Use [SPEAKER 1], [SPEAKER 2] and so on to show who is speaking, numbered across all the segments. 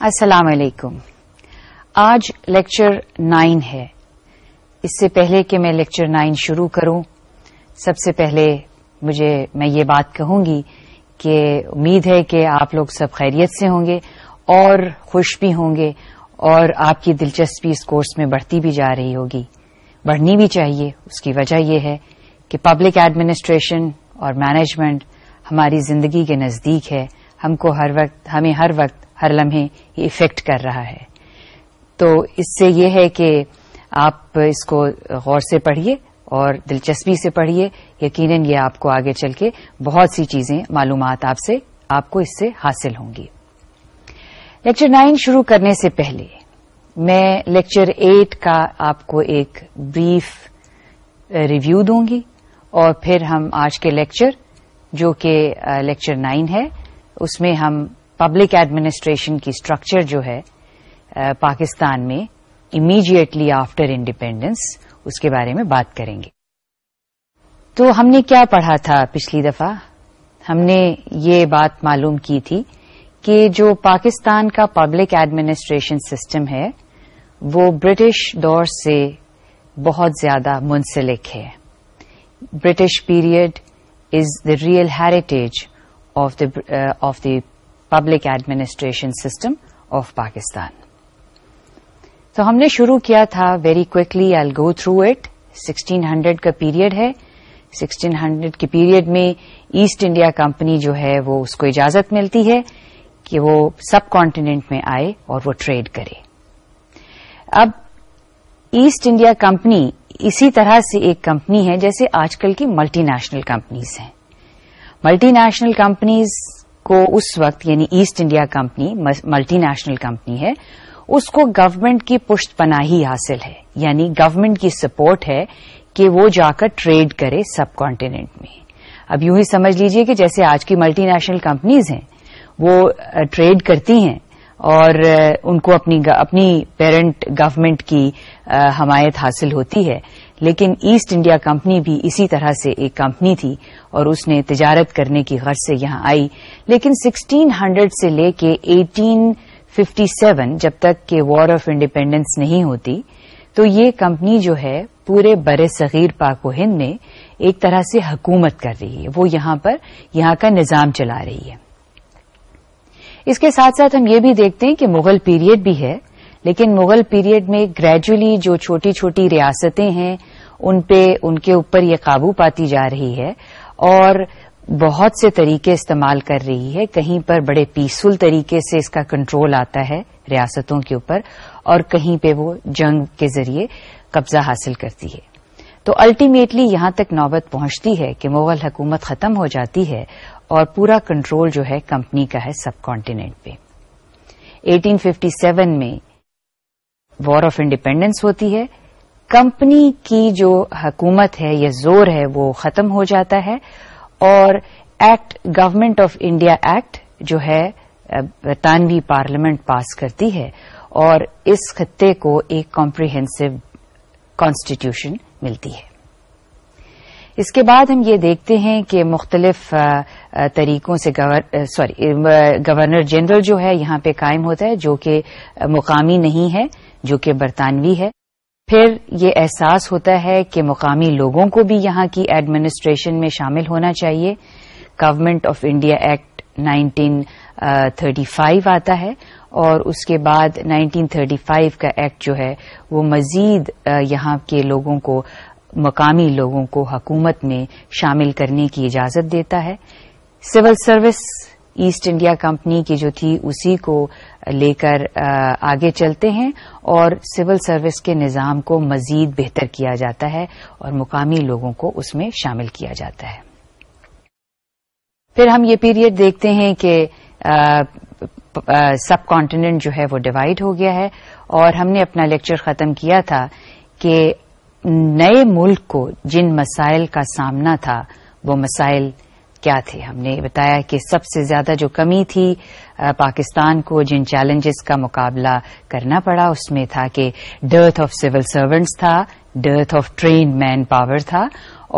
[SPEAKER 1] السلام علیکم۔ آج لیکچر نائن ہے۔ اس سے پہلے کہ میں لیکچر نائن شروع کروں، سب سے پہلے مجھے میں یہ بات کہوں گی کہ امید ہے کہ آپ لوگ سب خیریت سے ہوں گے اور خوش بھی ہوں گے اور آپ کی دلچسپی اس کورس میں بڑھتی بھی جا رہی ہوگی۔ بڑھنی بھی چاہیے، اس کی وجہ یہ ہے کہ پبلک ایڈمنسٹریشن اور مینجمنٹ ہماری زندگی کے نزدیک ہے۔ ہم کو ہر وقت، ہمیں ہر وقت ہر لمحے یہ افیکٹ کر رہا ہے۔ تو اس سے یہ ہے کہ آپ اس کو غور سے پڑھیے اور دلچسپی سے پڑھیے۔ یقیناً یہ آپ کو آگے چل کے بہت سی چیزیں، معلومات آپ سے، آپ کو اس سے حاصل ہوں گی۔ لیکچر نائن شروع کرنے سے پہلے میں لیکچر ایٹ کا آپ کو ایک بریف ریویو دوں گی۔ اور پھر ہم آج کے لیکچر جو کہ لیکچر نائن ہے، اس میں ہم پبلک ایڈمنسٹریشن کی اسٹرکچر جو ہے پاکستان میں امیڈیٹلی آفٹر انڈیپینڈنس اس کے بارے میں بات کریں گے۔ تو ہم نے کیا پڑھا تھا پچھلی دفعہ؟ ہم نے یہ بات معلوم کی تھی کہ جو پاکستان کا پبلک ایڈمنسٹریشن سسٹم ہے، وہ برٹش دور سے بہت زیادہ منسلک ہے۔ British period is the real heritage of the public administration system of Pakistan. تو ہم نے شروع کیا تھا very quickly I go through it sixteen hundred کا پیریڈ ہے۔ سکسٹین ہنڈریڈ کے پیریڈ میں ایسٹ انڈیا کمپنی جو ہے وہ اس کو اجازت ملتی ہے کہ وہ سب کانٹیننٹ میں آئے اور وہ ٹریڈ کرے۔ اب ایسٹ انڈیا کمپنی اسی طرح سے ایک کمپنی ہے جیسے آج کل کی ملٹی نیشنل کمپنیز ہیں۔ ملٹی نیشنل کمپنیز کو اس وقت یعنی East India Company multinational company ہے، اس کو گورنمنٹ کی پشت پناہی حاصل ہے۔ یعنی گورنمنٹ کی سپورٹ ہے کہ وہ جا کر ٹریڈ کرے سب کانٹیننٹ میں۔ اب یوں ہی سمجھ لیجیے کہ جیسے آج کی ملٹی نیشنل کمپنیز ہیں، وہ ٹریڈ کرتی ہیں اور ان کو اپنی اپنی پیرنٹ گورنمنٹ کی حمایت حاصل ہوتی ہے۔ لیکن ایسٹ انڈیا کمپنی بھی اسی طرح سے ایک کمپنی تھی اور اس نے تجارت کرنے کی غرض سے یہاں آئی۔ لیکن سکسٹین ہنڈریڈ سے لے کے ایٹین ففٹی سیون جب تک کہ وار آف انڈیپینڈنس نہیں ہوتی، تو یہ کمپنی جو ہے، پورے بر صغیر پاک و ہند میں ایک طرح سے حکومت کر رہی ہے۔ وہ یہاں پر یہاں کا نظام چلا رہی ہے۔ اس کے ساتھ ساتھ ہم یہ بھی دیکھتے ہیں کہ مغل پیریڈ بھی ہے۔ لیکن مغل پیریڈ میں گریجولی جو چھوٹی چھوٹی ریاستیں ہیں، ان پہ، ان کے اوپر یہ قابو پاتی جا رہی ہے اور بہت سے طریقے استعمال کر رہی ہے۔ کہیں پر بڑے پیسفل طریقے سے اس کا کنٹرول آتا ہے ریاستوں کے اوپر اور کہیں پہ وہ جنگ کے ذریعے قبضہ حاصل کرتی ہے۔ تو الٹیمیٹلی یہاں تک نوبت پہنچتی ہے کہ مغل حکومت ختم ہو جاتی ہے اور پورا کنٹرول جو ہے کمپنی کا ہے سب کانٹیننٹ پہ۔ 1857 میں وار آف انڈیپینڈنس ہوتی ہے۔ کمپنی کی جو حکومت ہے یا زور ہے، وہ ختم ہو جاتا ہے۔ اور act government of India act جو ہے، برطانوی پارلیمنٹ پاس کرتی ہے۔ اور اس خطے کو ایک کمپریہنسو کانسٹیٹیوشن ملتی ہے۔ اس کے بعد ہم یہ دیکھتے ہیں کہ مختلف طریقوں سے سوری گورنر جنرل جو ہے، یہاں پہ قائم ہوتا ہے، جو کہ مقامی نہیں ہے۔ جو کہ برطانوی ہے۔ پھر یہ احساس ہوتا ہے کہ مقامی لوگوں کو بھی یہاں کی ایڈمنسٹریشن میں شامل ہونا چاہیے۔ Government of India act nineteen thirty five آتا ہے اور اس کے بعد نائنٹین تھرٹی فائیو کا ایکٹ جو ہے وہ مزید یہاں کے لوگوں کو، مقامی لوگوں کو حکومت میں شامل کرنے کی اجازت دیتا ہے۔ Civil service East India company کی جو تھی، اسی کو لے کر آگے چلتے ہیں اور سول سروس کے نظام کو مزید بہتر کیا جاتا ہے اور مقامی لوگوں کو اس میں شامل کیا جاتا ہے۔ پھر ہم یہ پیریڈ دیکھتے ہیں کہ سب کانٹیننٹ جو ہے وہ ڈیوائڈ ہو گیا ہے اور ہم نے اپنا لیکچر ختم کیا تھا کہ نئے ملک کو جن مسائل کا سامنا تھا، وہ مسائل کیا تھے؟ ہم نے بتایا کہ سب سے زیادہ جو کمی تھی پاکستان کو جن چیلنجز کا مقابلہ کرنا پڑا، اس میں تھا کہ ڈرتھ آف سول سروینٹس تھا، dearth of train manpower تھا،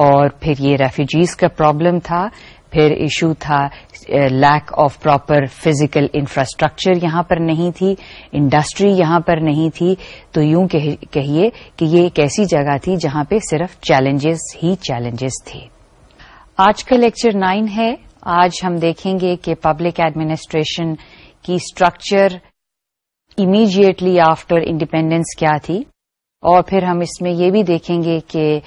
[SPEAKER 1] اور پھر یہ ریفیوجیز کا پرابلم تھا، پھر ایشو تھا lack of proper physical infrastructure یہاں پر نہیں تھی انڈسٹری یہاں پر نہیں تھی۔ تو یوں کہیے کہ یہ ایک ایسی جگہ تھی جہاں پہ صرف چیلنجز ہی چیلنجز تھے۔ آج کا لیکچر نائن ہے۔ آج ہم دیکھیں گے کہ پبلک ایڈمنسٹریشن کی اسٹرکچر امیڈیٹلی آفٹر انڈیپینڈنس کیا تھی۔ اور پھر ہم اس میں یہ بھی دیکھیں گے کہ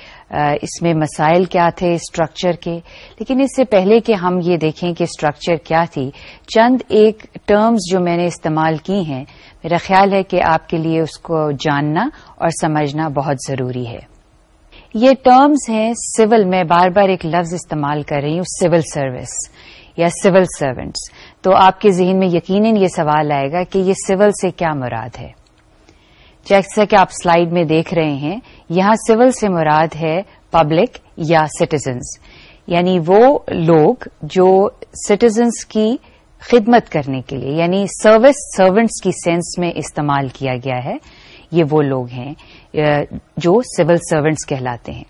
[SPEAKER 1] اس میں مسائل کیا تھے اسٹرکچر کے۔ لیکن اس سے پہلے کہ ہم یہ دیکھیں کہ اسٹرکچر کیا تھی، چند ایک ٹرمز جو میں نے استعمال کی ہیں، میرا خیال ہے کہ آپ کے لیے اس کو جاننا اور سمجھنا بہت ضروری ہے۔ یہ ٹرمز ہیں سول میں بار بار ایک لفظ استعمال کر رہی ہوں سول سروس یا سول سروینٹس تو آپ کے ذہن میں یقیناً یہ سوال آئے گا کہ یہ سول سے کیا مراد ہے؟ جیسا کہ آپ سلائیڈ میں دیکھ رہے ہیں، یہاں سول سے مراد ہے پبلک یا سٹیزنز یعنی وہ لوگ جو سٹیزنز کی خدمت کرنے کے لیے یعنی سروس سروینٹس کی سینس میں استعمال کیا گیا ہے، یہ وہ لوگ ہیں جو سول سروینٹس کہلاتے ہیں۔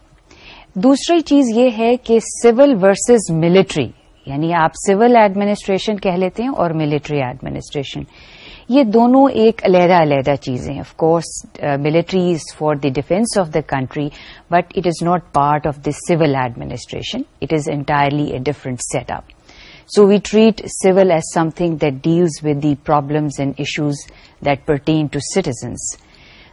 [SPEAKER 1] دوسری چیز یہ ہے کہ سول ورسز ملٹری یعنی آپ سول ایڈمنسٹریشن کہہ لیتے ہیں اور ملٹری ایڈمنسٹریشن یہ دونوں ایک علیحدہ علیحدہ چیزیں of course military is for the defence of the country but it is not part of the civil administration it is entirely a different setup so we treat civil as something that deals with the problems and issues that pertain to citizens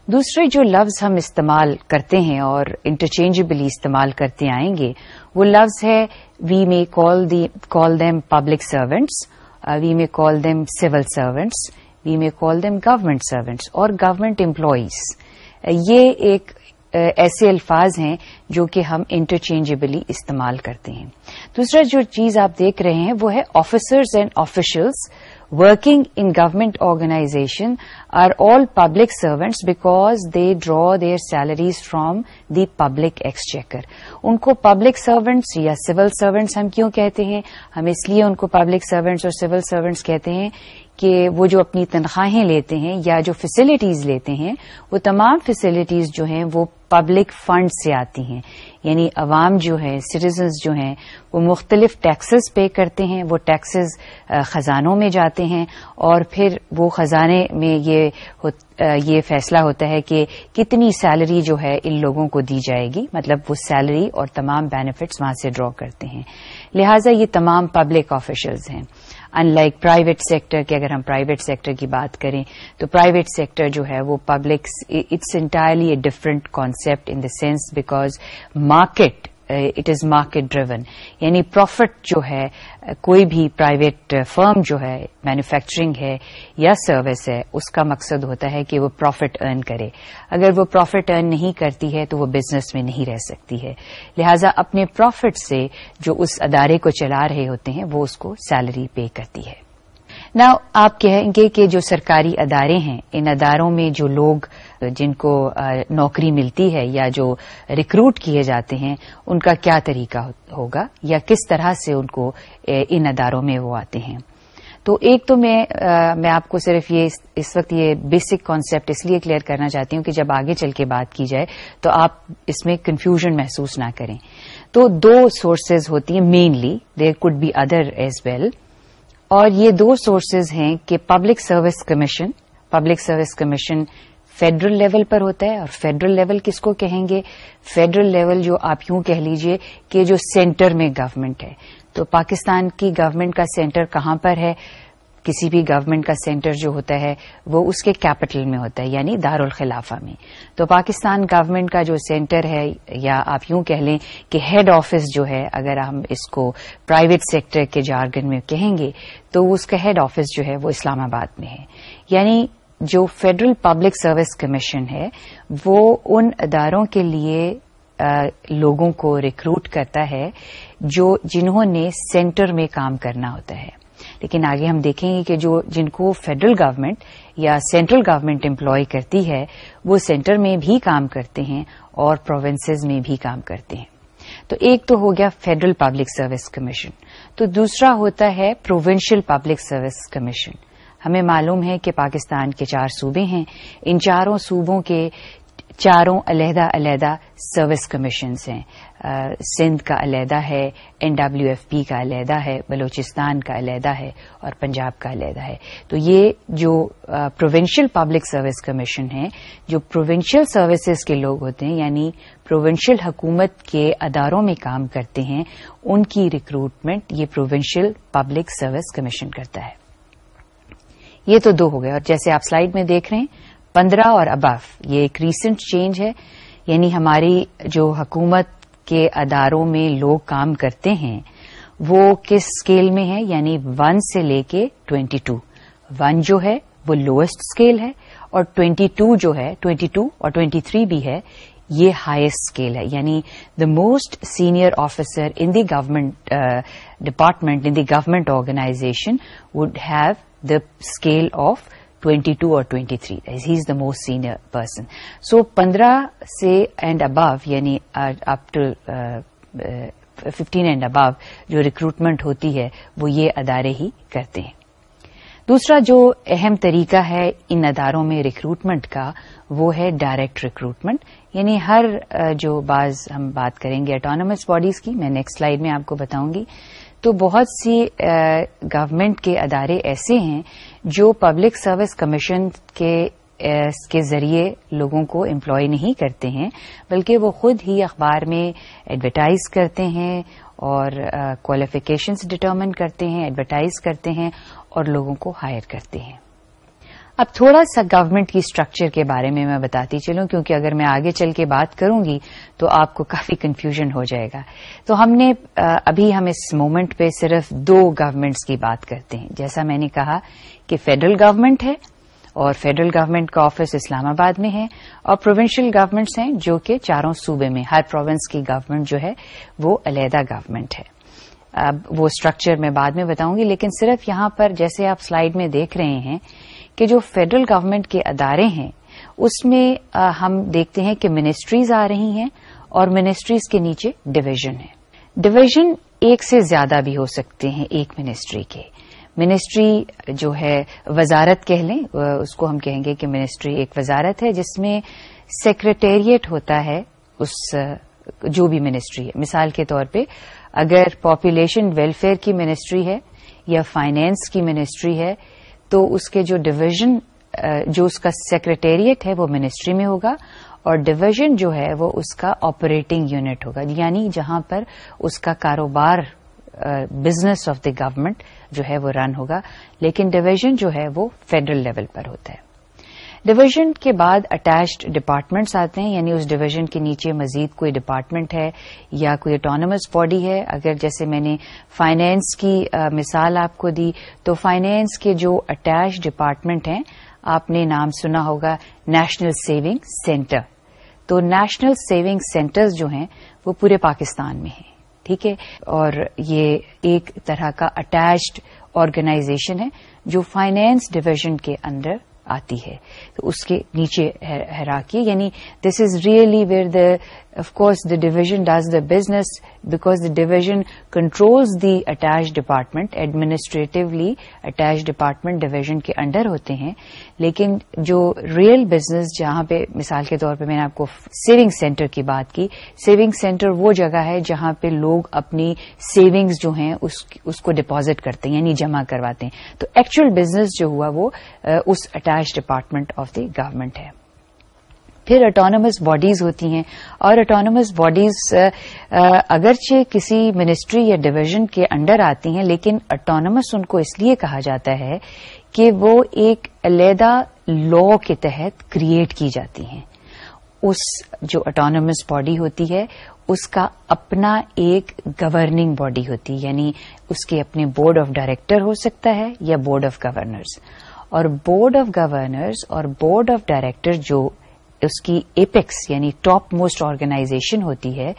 [SPEAKER 1] دوسرے جو لفظ ہم استعمال کرتے ہیں اور interchangeably استعمال کرتے آئیں گے، وہ لفظ ہے we may call them public servants we may call them civil servants we may call them government servants اور گورمنٹ امپلائیز uh, یہ ایک uh, ایسے الفاظ ہیں جو کہ ہم انٹرچینجبلی استعمال کرتے ہیں۔ دوسرا جو چیز آپ دیکھ رہے ہیں وہ ہے officers and officials working in government organisation are all public servants because they draw their salaries from the public exchequer ان کو پبلک سروینٹس یا سول سروینٹس ہم کیوں کہتے ہیں ہم اس لیے ان کو پبلک سروینٹس اور سول سروینٹس کہتے ہیں کہ وہ جو اپنی تنخواہیں لیتے ہیں یا جو فیسلٹیز لیتے ہیں وہ تمام فیسلٹیز جو ہیں وہ پبلک فنڈ سے آتی ہیں یعنی عوام جو ہے سٹیزنز جو ہیں، وہ مختلف ٹیکسز پے کرتے ہیں، وہ ٹیکسز خزانوں میں جاتے ہیں اور پھر وہ خزانے میں یہ یہ فیصلہ ہوتا ہے کہ کتنی سیلری جو ہے ان لوگوں کو دی جائے گی۔ مطلب وہ سیلری اور تمام بینیفٹس وہاں سے ڈرا کرتے ہیں۔ لہٰذا یہ تمام پبلک آفیشلز ہیں۔ ان لائک پرائیویٹ سیکٹر کی اگر ہم پرائیویٹ سیکٹر کی بات کریں، تو پرائیویٹ سیکٹر جو ہے وہ public it's entirely a different concept in the sense because market it is market driven یعنی پروفٹ جو ہے uh, کوئی بھی پرائیویٹ فرم uh, جو ہے مینوفیکچرنگ ہے یا سروس ہے، اس کا مقصد ہوتا ہے کہ وہ پروفٹ ارن کرے. اگر وہ پروفٹ ارن نہیں کرتی ہے تو وہ بزنس میں نہیں رہ سکتی ہے. لہذا اپنے پروفٹ سے جو اس ادارے کو چلا رہے ہوتے ہیں وہ اس کو سیلری پے کرتی ہے. نہ آپ کہیں گے کہ جو سرکاری ادارے ہیں، ان اداروں میں جو لوگ، جن کو نوکری ملتی ہے یا جو ریکروٹ کیے جاتے ہیں، ان کا کیا طریقہ ہوگا؟ یا کس طرح سے ان کو ان اداروں میں وہ آتے ہیں؟ تو ایک تو میں میں آپ کو صرف یہ اس وقت یہ بیسک کانسیپٹ اس لیے کلیئر کرنا چاہتی ہوں کہ جب آگے چل کے بات کی جائے، تو آپ اس میں کنفیوژن محسوس نہ کریں۔ تو دو سورسز ہوتی ہیں mainly there could be other as well اور یہ دو سورسز ہیں کہ public service commission public service commission federal level پر ہوتا ہے اور فیڈرل لیول کس کو کہیں گے؟ فیڈرل لیول جو آپ یوں کہہ لیجیے کہ جو سینٹر میں گورنمنٹ ہے۔ تو پاکستان کی گورنمنٹ کا سینٹر کہاں پر ہے؟ کسی بھی گورنمنٹ کا سینٹر جو ہوتا ہے، وہ اس کے کیپٹل میں ہوتا ہے یعنی دارالخلافہ میں۔ تو پاکستان گورنمنٹ کا جو سینٹر ہے، یا آپ یوں کہہ لیں کہ ہیڈ آفس جو ہے، اگر ہم اس کو پرائیویٹ سیکٹر کے جارگن میں کہیں گے، تو اس کا ہیڈ آفس جو ہے، وہ اسلام آباد میں ہے۔ یعنی جو فیڈرل پبلک سروس کمیشن ہے، وہ ان اداروں کے لیے لوگوں کو ریکروٹ کرتا ہے، جو جنہوں نے سینٹر میں کام کرنا ہوتا ہے۔ لیکن آگے ہم دیکھیں گے کہ جو جن کو فیڈرل گورنمنٹ یا سینٹرل گورنمنٹ امپلائی کرتی ہے، وہ سینٹر میں بھی کام کرتے ہیں اور پروونسز میں بھی کام کرتے ہیں۔ تو ایک تو ہو گیا فیڈرل پبلک سروس کمیشن تو دوسرا ہوتا ہے پروونشل پبلک سروس کمیشن ہمیں معلوم ہے کہ پاکستان کے چار صوبے ہیں۔ ان چاروں صوبوں کے چاروں علیحدہ علیحدہ سروس کمیشنز ہیں۔ سندھ کا علیحدہ ہے این ڈبلو ایف پی کا علیحدہ ہے، بلوچستان کا علیحدہ ہے اور پنجاب کا علیحدہ ہے۔ تو یہ جو پروونشل پبلک سروس کمیشن ہے جو پروونشل سروسز کے لوگ ہوتے ہیں یعنی پروونشل حکومت کے اداروں میں کام کرتے ہیں، ان کی ریکروٹمنٹ یہ پروونشل پبلک سروس کمیشن کرتا ہے۔ یہ تو دو ہو گئے، اور جیسے آپ سلائیڈ میں دیکھ رہے ہیں، پندرہ اور ابف یہ ایک ریسنٹ چینج ہے۔ یعنی ہماری جو حکومت کے اداروں میں لوگ کام کرتے ہیں، وہ کس اسکیل میں ہے؟ یعنی ون سے لے کے ٹوینٹی ٹو ون جو ہے، وہ لوئسٹ اسکیل ہے اور ٹوینٹی ٹو جو ہے ٹوینٹی ٹو اور ٹوینٹی تھری بھی ہے، یہ ہائیسٹ اسکیل ہے. یعنی the most senior officer in the government department in the government organisation would have the scale of twenty two اور twenty three. He is the most senior person so پندرہ سے and above یعنی up to fifteen and above جو recruitment ہوتی ہے، وہ یہ ادارے ہی کرتے ہیں۔ دوسرا جو اہم طریقہ ہے ان اداروں میں ریکروٹمنٹ کا، وہ ہے ڈائریکٹ ریکروٹمنٹ یعنی ہر uh, جو بعض ہم بات کریں گے اٹانومس باڈیز کی، میں نیکسٹ سلائیڈ میں آپ کو بتاؤں گی۔ تو بہت سی uh, گورنمنٹ کے ادارے ایسے ہیں جو پبلک سروس کمیشن کے eh, کے ذریعے لوگوں کو امپلائی نہیں کرتے ہیں، بلکہ وہ خود ہی اخبار میں ایڈورٹائز کرتے ہیں اور eh, کوالیفیکیشنز ڈٹرمن کرتے ہیں ایڈورٹائز کرتے ہیں اور لوگوں کو ہائر کرتے ہیں۔ اب تھوڑا سا گورنمنٹ کی اسٹرکچر کے بارے میں میں بتاتی چلوں، کیونکہ اگر میں آگے چل کے بات کروں گی تو آپ کو کافی کنفیوژن ہو جائے گا۔ تو ہم نے ابھی ہم اس مومنٹ پہ صرف دو گورنمنٹس کی بات کرتے ہیں۔ جیسا میں نے کہا کہ فیڈرل گورنمنٹ ہے اور فیڈرل گورنمنٹ کا آفس اسلام آباد میں ہے اور پروونشل گورنمنٹس ہیں جو کہ چاروں صوبے میں، ہر پروونس کی گورنمنٹ جو ہے وہ علیحدہ گورنمنٹ ہے۔ اب وہ اسٹرکچر میں بعد میں بتاؤں گی، لیکن صرف یہاں پر جیسے آپ سلائیڈ میں دیکھ رہے ہیں کہ جو فیڈرل گورنمنٹ کے ادارے ہیں، اس میں ہم دیکھتے ہیں کہ منسٹریز آ رہی ہیں اور منسٹریز کے نیچے ڈویژن ہے۔ ڈویژن ایک سے زیادہ بھی ہو سکتے ہیں ایک منسٹری کے۔ منسٹری جو ہے، وزارت کہہ لیں اس کو ہم کہیں گے کہ منسٹری ایک وزارت ہے، جس میں سیکرٹیریٹ ہوتا ہے اس جو بھی منسٹری ہے۔ مثال کے طور پہ، اگر پاپولیشن ویلفیئر کی منسٹری ہے یا فائنینس کی منسٹری ہے تو اس کے جو ڈویژن uh, جو اس کا سیکرٹیریٹ ہے وہ منسٹری میں ہوگا اور ڈویژن جو ہے وہ اس کا آپریٹنگ یونٹ ہوگا یعنی جہاں پر اس کا کاروبار بزنس آف دی گورمنٹ جو ہے وہ رن ہوگا، لیکن ڈویژن جو ہے وہ فیڈرل لیول پر ہوتا ہے۔ ڈویژن کے بعد اٹیچڈ ڈپارٹمنٹس آتے ہیں یعنی اس ڈویژن کے نیچے مزید کوئی ڈپارٹمنٹ ہے یا کوئی اٹانومس باڈی ہے۔ اگر جیسے میں نے فائنینس کی مثال آپ کو دی، تو فائنینس کے جو اٹیچ ڈپارٹمنٹ ہیں، آپ نے نام سنا ہوگا نیشنل سیونگ سینٹر تو نیشنل سیونگ سینٹرز جو ہیں، وہ پورے پاکستان میں ہیں، ٹھیک ہے؟ اور یہ ایک طرح کا اٹیچڈ آرگنائزیشن ہے جو فائنینس ڈویژن کے اندر آتی ہے۔ تو اس کے نیچے ہیراکی یعنی this is really where the of course the division does the business because the division controls the attach department administratively attach department division کے انڈر ہوتے ہیں. لیکن جو ریئل بزنس جہاں پہ مثال کے طور پہ میں نے آپ کو سیونگ سینٹر کی بات کی سیونگ سینٹر وہ جگہ ہے جہاں پہ لوگ اپنی سیونگز جو ہیں اس کو ڈپازٹ کرتے ہیں یعنی جمع کرواتے ہیں. تو ایکچوئل بزنس جو ہوا وہ اس attach department of the government ہے. پھر اٹانومس باڈیز ہوتی ہیں اور اٹانومس باڈیز اگرچہ کسی منسٹری یا ڈویژن کے انڈر آتی ہیں، لیکن اٹانومس ان کو اس لیے کہا جاتا ہے کہ وہ ایک علیحدہ لا کے تحت کریٹ کی جاتی ہیں۔ اس جو اٹانومس باڈی ہوتی ہے، اس کا اپنا ایک گورننگ باڈی ہوتی ہے یعنی اس کے اپنے بورڈ آف ڈائریکٹر ہو سکتا ہے یا بورڈ آف گورنرز اور بورڈ آف گورنرز اور بورڈ آف ڈائریکٹر جو اس کی ایپیکس یعنی ٹاپ موسٹ آرگنائزیشن ہوتی ہے،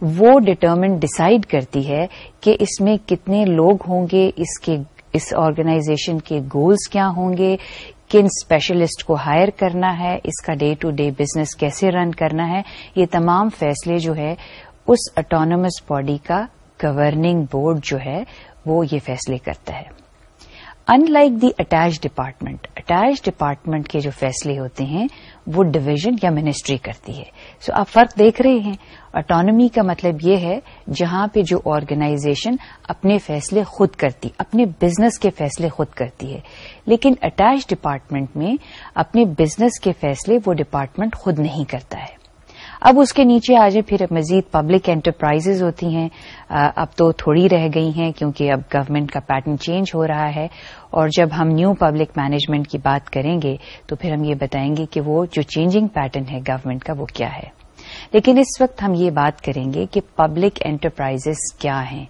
[SPEAKER 1] وہ ڈٹرمنٹ ڈسائڈ کرتی ہے کہ اس میں کتنے لوگ ہوں گے، اس کے، اس آرگنائزیشن کے گولز کیا ہوں گے، کن اسپیشلسٹ کو ہائر کرنا ہے، اس کا ڈے ٹو ڈے بزنس کیسے رن کرنا ہے، یہ تمام فیصلے جو ہے، اس اٹانومس باڈی کا گورننگ بورڈ جو ہے، وہ یہ فیصلے کرتا ہے۔ Unlike the attach department attach department کے جو فیصلے ہوتے ہیں وہ ڈویژن یا منسٹری کرتی ہے۔ سو آپ فرق دیکھ رہے ہیں۔ اٹانمی کا مطلب یہ ہے جہاں پہ جو آرگنائزیشن اپنے فیصلے خود کرتی، اپنے بزنس کے فیصلے خود کرتی ہے۔ لیکن اٹیچ ڈپارٹمنٹ میں اپنے بزنس کے فیصلے وہ ڈپارٹمنٹ خود نہیں کرتا ہے۔ اب اس کے نیچے آ جائیں پھر مزید پبلک انٹرپرائزز ہوتی ہیں۔ اب تو تھوڑی رہ گئی ہیں کیونکہ اب گورنمنٹ کا پیٹرن چینج ہو رہا ہے۔ اور جب ہم نیو پبلک مینجمنٹ کی بات کریں گے، تو پھر ہم یہ بتائیں گے کہ وہ جو چینجنگ پیٹرن ہے گورنمنٹ کا وہ کیا ہے۔ لیکن اس وقت ہم یہ بات کریں گے کہ پبلک انٹرپرائزز کیا ہیں۔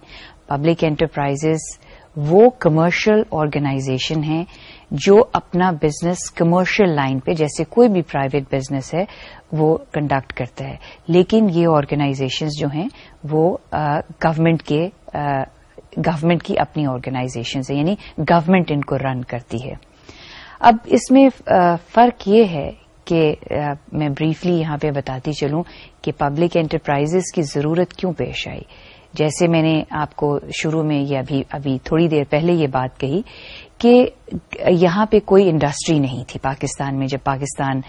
[SPEAKER 1] پبلک انٹرپرائزز وہ کمرشل آرگنائزیشن ہیں جو اپنا بزنس کمرشل لائن پہ، جیسے کوئی بھی پرائیویٹ بزنس ہے، وہ کنڈکٹ کرتا ہے۔ لیکن یہ آرگنائزیشنز جو ہیں، وہ گورمنٹ کے گورمنٹ کی اپنی آرگنائزیشنز ہیں یعنی گورمنٹ ان کو رن کرتی ہے۔ اب اس میں فرق یہ ہے کہ میں بریفلی یہاں پہ بتاتی چلوں کہ پبلک انٹرپرائزز کی ضرورت کیوں پیش آئی۔ جیسے میں نے آپ کو شروع میں یہ ابھی ابھی تھوڑی دیر پہلے یہ بات کہی کہ یہاں پہ کوئی انڈسٹری نہیں تھی۔ پاکستان میں جب پاکستان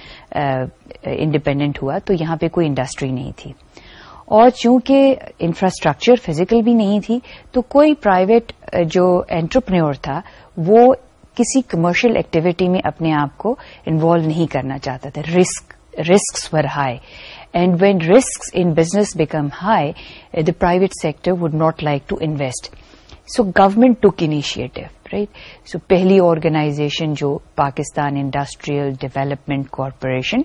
[SPEAKER 1] انڈیپینڈنٹ ہوا تو یہاں پہ کوئی انڈسٹری نہیں تھی۔ اور چونکہ انفراسٹرکچر فزیکل بھی نہیں تھی، تو کوئی پرائیویٹ جو انٹرپرینور تھا، وہ کسی کمرشل ایکٹیویٹی میں اپنے آپ کو انوالو نہیں کرنا چاہتا تھا۔ Risk risks were high and when risk in business become high the private sector would not like to invest so government took initiative right so پہلی آرگنائزیشن جو Pakistan industrial development corporation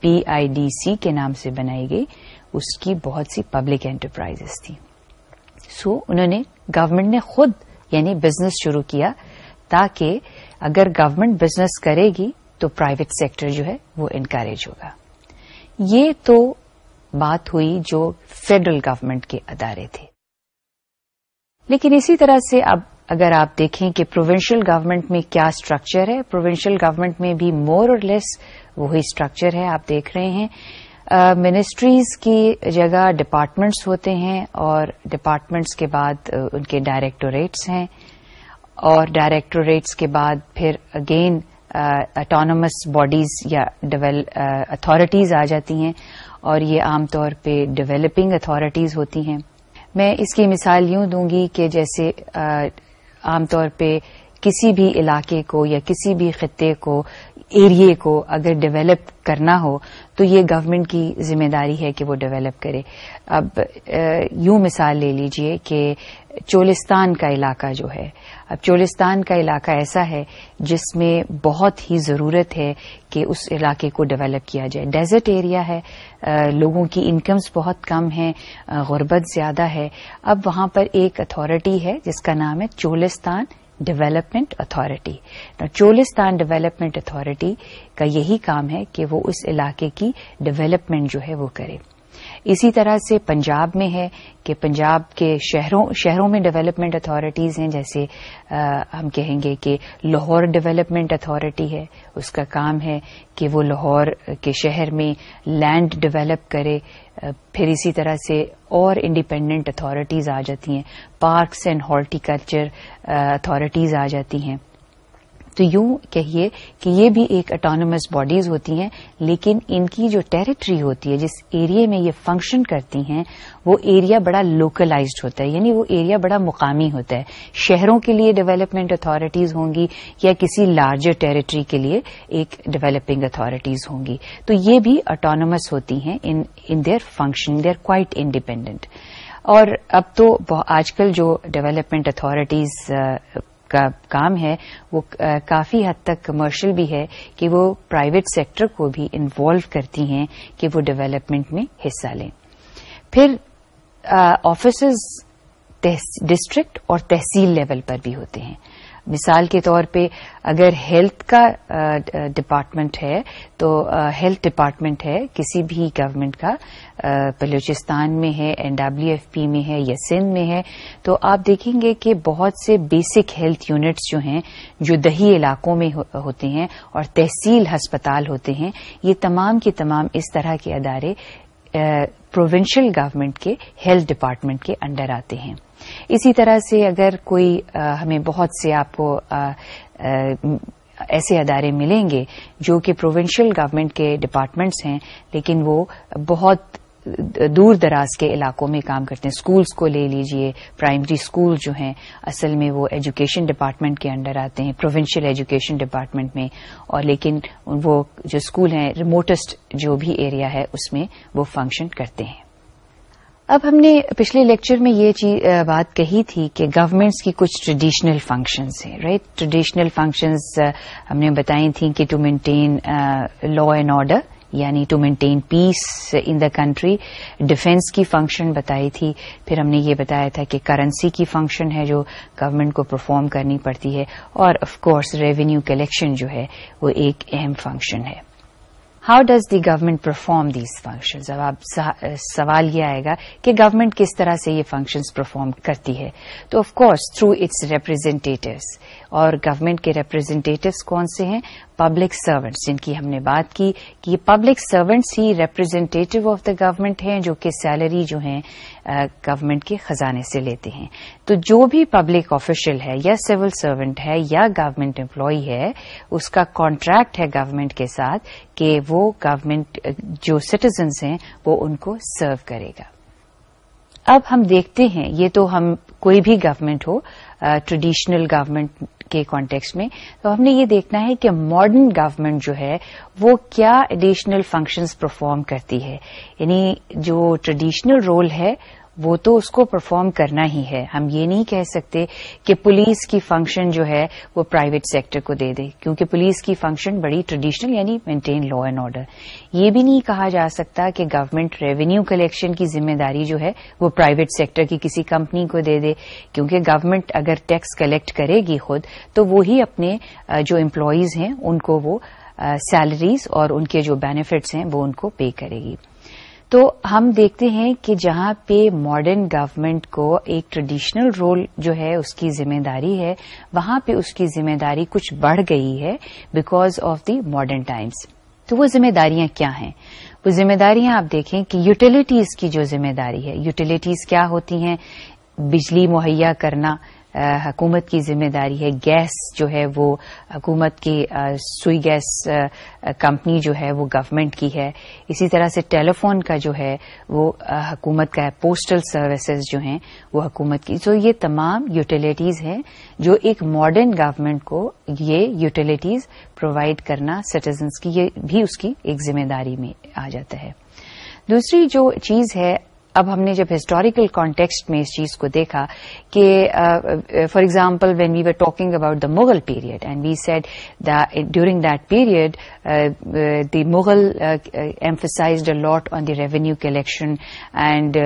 [SPEAKER 1] P I D C کے نام سے بنائی گئی اس کی بہت سی پبلک انٹرپرائزز تھیں سو انہوں نے گورنمنٹ نے خود یعنی بزنس شروع کیا تاکہ اگر گورنمنٹ بزنس کرے گی تو پرائیویٹ سیکٹر جو ہے وہ انکریج ہوگا۔ یہ تو بات ہوئی جو فیڈرل گورنمنٹ کے ادارے تھے۔ لیکن اسی طرح سے اب اگر آپ دیکھیں کہ پروونشل گورنمنٹ میں کیا اسٹرکچر ہے پروونشل گورنمنٹ میں بھی مور اور لیس وہی اسٹرکچر ہے، آپ دیکھ رہے ہیں۔ منسٹریز کی جگہ ڈپارٹمنٹس ہوتے ہیں اور ڈپارٹمنٹس کے بعد ان کے ڈائریکٹوریٹس ہیں اور ڈائریکٹوریٹس کے بعد پھر اگین اٹانومس باڈیز یا اتارٹیز آ جاتی ہیں اور یہ عام طور پہ ڈیولپنگ اتارٹیز ہوتی ہیں۔ میں اس کی مثال یوں دوں گی کہ جیسے عام طور پہ کسی بھی علاقے کو یا کسی بھی خطے کو ایریے کو اگر ڈیولپ کرنا ہو تو یہ گورنمنٹ کی ذمہ داری ہے کہ وہ ڈیولپ کرے۔ اب یوں مثال لے لیجیے کہ چولستان کا علاقہ جو ہے۔ اب چولستان کا علاقہ ایسا ہے جس میں بہت ہی ضرورت ہے کہ اس علاقے کو ڈیولپ کیا جائے۔ ڈیزرٹ ایریا ہے۔ لوگوں کی انکمز بہت کم ہیں۔ غربت زیادہ ہے۔ اب وہاں پر ایک اتارٹی ہے جس کا نام ہے Cholistan. Development authority Cholistan development authority کا یہی کام ہے کہ وہ اس علاقے کی ڈیولپمنٹ جو ہے وہ کرے۔ اسی طرح سے پنجاب میں ہے کہ پنجاب کے شہروں شہروں میں ڈیولپمنٹ اتھارٹیز ہیں، جیسے ہم کہیں گے کہ لاہور ڈیولپمنٹ اتھارٹی ہے۔ اس کا کام ہے کہ وہ لاہور کے شہر میں لینڈ ڈیولپ کرے پھر اسی طرح سے اور انڈیپینڈنٹ اتھارٹیز آ جاتی ہیں۔ پارکس اینڈ ہارٹیکلچر اتھارٹیز آ جاتی ہیں۔ تو یوں کہیے کہ یہ بھی ایک اٹانومس باڈیز ہوتی ہیں، لیکن ان کی جو ٹیریٹری ہوتی ہے، جس ایریا میں یہ فنکشن کرتی ہیں، وہ ایریا بڑا لوکلائزڈ ہوتا ہے یعنی وہ ایریا بڑا مقامی ہوتا ہے۔ شہروں کے لیے ڈیولپمنٹ اتارٹیز ہوں گی یا کسی لارجر ٹیریٹری کے لیے ایک ڈیولپنگ اتارٹیز ہوں گی۔ تو یہ بھی اٹانومس ہوتی ہیں in their function they are quite independent اور اب تو آج کل جو ڈیولپمنٹ اتارٹیز کا کام ہے، وہ کافی حد تک کمرشل بھی ہے کہ وہ پرائیویٹ سیکٹر کو بھی انوالو کرتی ہیں کہ وہ ڈیولپمنٹ میں حصہ لیں۔ پھر آفیسز ڈسٹرکٹ اور تحصیل لیول پر بھی ہوتے ہیں۔ مثال کے طور پہ اگر ہیلتھ کا ڈپارٹمنٹ ہے، تو ہیلتھ ڈپارٹمنٹ ہے، کسی بھی گورنمنٹ کا بلوچستان میں ہے این ڈبلو ایف پی میں ہے، یا سندھ میں ہے، تو آپ دیکھیں گے کہ بہت سے بیسک ہیلتھ یونٹس جو ہیں، جو دہی علاقوں میں ہوتے ہیں اور تحصیل ہسپتال ہوتے ہیں، یہ تمام کے تمام اس طرح کے ادارے پروونشل گورنمنٹ کے ہیلتھ ڈپارٹمنٹ کے انڈر آتے ہیں۔ اسی طرح سے اگر کوئی ہمیں بہت سے آپ کو ایسے ادارے ملیں گے جو کہ پروونشل گورنمنٹ کے ڈپارٹمنٹس ہیں، لیکن وہ بہت دور دراز کے علاقوں میں کام کرتے ہیں۔ اسکولس کو لے لیجیے۔ پرائمری اسکول جو ہیں، اصل میں وہ ایجوکیشن ڈپارٹمنٹ کے انڈر آتے ہیں۔ پروونشل ایجوکیشن ڈپارٹمنٹ میں۔ اور لیکن وہ جو اسکول ہیں ریموٹسٹ جو بھی ایریا ہے، اس میں وہ فنکشن کرتے ہیں۔ اب ہم نے پچھلے لیکچر میں یہ بات کہی تھی کہ گورنمنٹس کی کچھ ٹریڈیشنل فنکشنز ہیں رائٹ ٹریڈیشنل فنکشنز ہم نے بتائی تھیں کہ to maintain law and order یعنی to maintain peace in the country defence کی فنکشن بتائی تھی۔ پھر ہم نے یہ بتایا تھا کہ کرنسی کی فنکشن ہے جو گورنمنٹ کو پرفارم کرنی پڑتی ہے، اور آف کورس ریونیو کلیکشن جو ہے، وہ ایک اہم فنکشن ہے۔ How does the government perform these functions اب آپ سوال یہ آئے گا کہ گورنمنٹ کس طرح سے یہ فنکشنز پرفارم کرتی ہے۔ تو of course through its representatives اور گورنمنٹ کے ریپرزینٹیٹوز کون سے ہیں؟ پبلک سروینٹس جن کی ہم نے بات کی کہ یہ پبلک سروینٹس ہی ریپرزینٹیٹو آف دا گورنمنٹ ہیں جو کہ سیلری جو ہیں گورنمنٹ کے خزانے سے لیتے ہیں۔ تو جو بھی پبلک آفیشل ہے یا سول سروینٹ ہے یا گورنمنٹ امپلائی ہے، اس کا کانٹریکٹ ہے گورنمنٹ کے ساتھ کہ وہ گورنمنٹ جو سٹیزنس ہیں، وہ ان کو سرو کرے گا۔ اب ہم دیکھتے ہیں، یہ تو ہم کوئی بھی گورنمنٹ ہو ٹریڈیشنل گورنمنٹ کے کانٹیکس میں، تو ہم نے یہ دیکھنا ہے کہ ماڈرن گورنمنٹ جو ہے، وہ کیا ایڈیشنل فنکشنز پرفارم کرتی ہے۔ یعنی جو ٹریڈیشنل رول ہے وہ تو اس کو پرفارم کرنا ہی ہے۔ ہم یہ نہیں کہہ سکتے کہ پولیس کی فنکشن جو ہے وہ پرائیویٹ سیکٹر کو دے دے، کیونکہ پولیس کی فنکشن بڑی ٹریڈیشنل یعنی مینٹین لا اینڈ آرڈر یہ بھی نہیں کہا جا سکتا کہ گورنمنٹ ریونیو کلیکشن کی ذمہ داری جو ہے وہ پرائیویٹ سیکٹر کی کسی کمپنی کو دے دے، کیونکہ گورنمنٹ اگر ٹیکس کلیکٹ کرے گی خود، تو وہی اپنے جو امپلائیز ہیں، ان کو وہ سیلریز اور ان کے جو بینیفٹس ہیں، وہ ان کو پے کرے گی۔ تو ہم دیکھتے ہیں کہ جہاں پہ ماڈرن گورمنٹ کو ایک ٹریڈیشنل رول جو ہے اس کی ذمہ داری ہے، وہاں پہ اس کی ذمہ داری کچھ بڑھ گئی ہے because of the modern times تو وہ ذمہ داریاں کیا ہیں؟ وہ ذمہ داریاں آپ دیکھیں کہ یوٹیلیٹیز کی جو ذمہ داری ہے یوٹیلیٹیز کیا ہوتی ہیں؟ بجلی مہیا کرنا حکومت کی ذمہ داری ہے۔ گیس جو ہے وہ، حکومت کی سوئی گیس کمپنی جو ہے وہ گورنمنٹ کی ہے۔ اسی طرح سے ٹیلی فون کا جو ہے وہ حکومت کا ہے۔ پوسٹل سروسز جو ہیں وہ حکومت کی۔ تو یہ تمام یوٹیلیٹیز ہیں جو ایک ماڈرن گورنمنٹ کو یہ یوٹیلیٹیز پرووائڈ کرنا سٹیزنس کی، یہ بھی اس کی ایک ذمہ داری میں آ جاتا ہے۔ دوسری جو چیز ہے اب ہم نے جب ہسٹوریکل کانٹیکسٹ میں اس چیز کو دیکھا کہ for example when we were talking about the Mughal period and we said during that period the Mughal emphasised a lot on the revenue collection and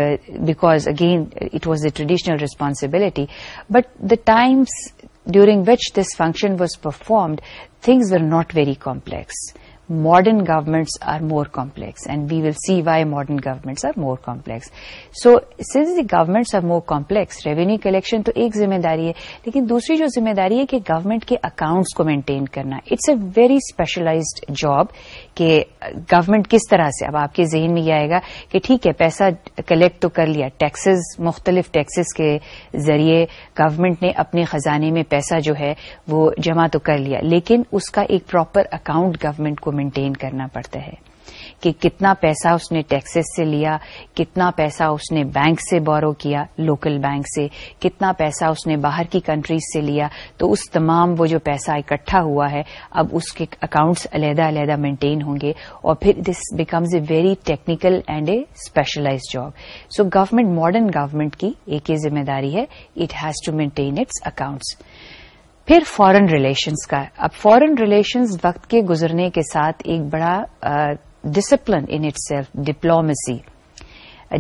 [SPEAKER 1] because again it was a traditional responsibility but the times during which this function was performed things were not very complex modern governments are more complex, and we will see why modern governments are more complex. So, since the governments are more complex, revenue collection to ایک ذمہ داری ہے لیکن دوسری جو ذمہ داری ہے کہ گورنمنٹ کے اکاؤنٹس کو مینٹین کرنا it's a very specialised job کہ گورنمنٹ کس طرح سے اب آپ کے ذہن میں یہ آئے گا کہ ٹھیک ہے پیسہ کلیکٹ تو کر لیا ٹیکسز مختلف ٹیکسز کے ذریعے گورنمنٹ نے اپنے خزانے میں پیسہ جو ہے وہ جمع تو کر لیا لیکن اس کا ایک پراپر اکاؤنٹ گورنمنٹ کو مینٹین کرنا پڑتا ہے کہ کتنا پیسہ اس نے ٹیکسز سے لیا، کتنا پیسہ اس نے بینک سے بورو کیا لوکل بینک سے، کتنا پیسہ اس نے باہر کی کنٹریز سے لیا۔ تو اس تمام وہ جو پیسہ اکٹھا ہوا ہے، اب اس کے اکاؤنٹس علیحدہ علیحدہ مینٹین ہوں گے اور پھر this becomes a very technical and a specialise job so government modern government کی ایک یہ ذمہ داری ہے it has to maintain its accounts پھر فورن ریلیشنز کا اب فورن ریلیشنز وقت کے گزرنے کے ساتھ ایک بڑا discipline in itself diplomacy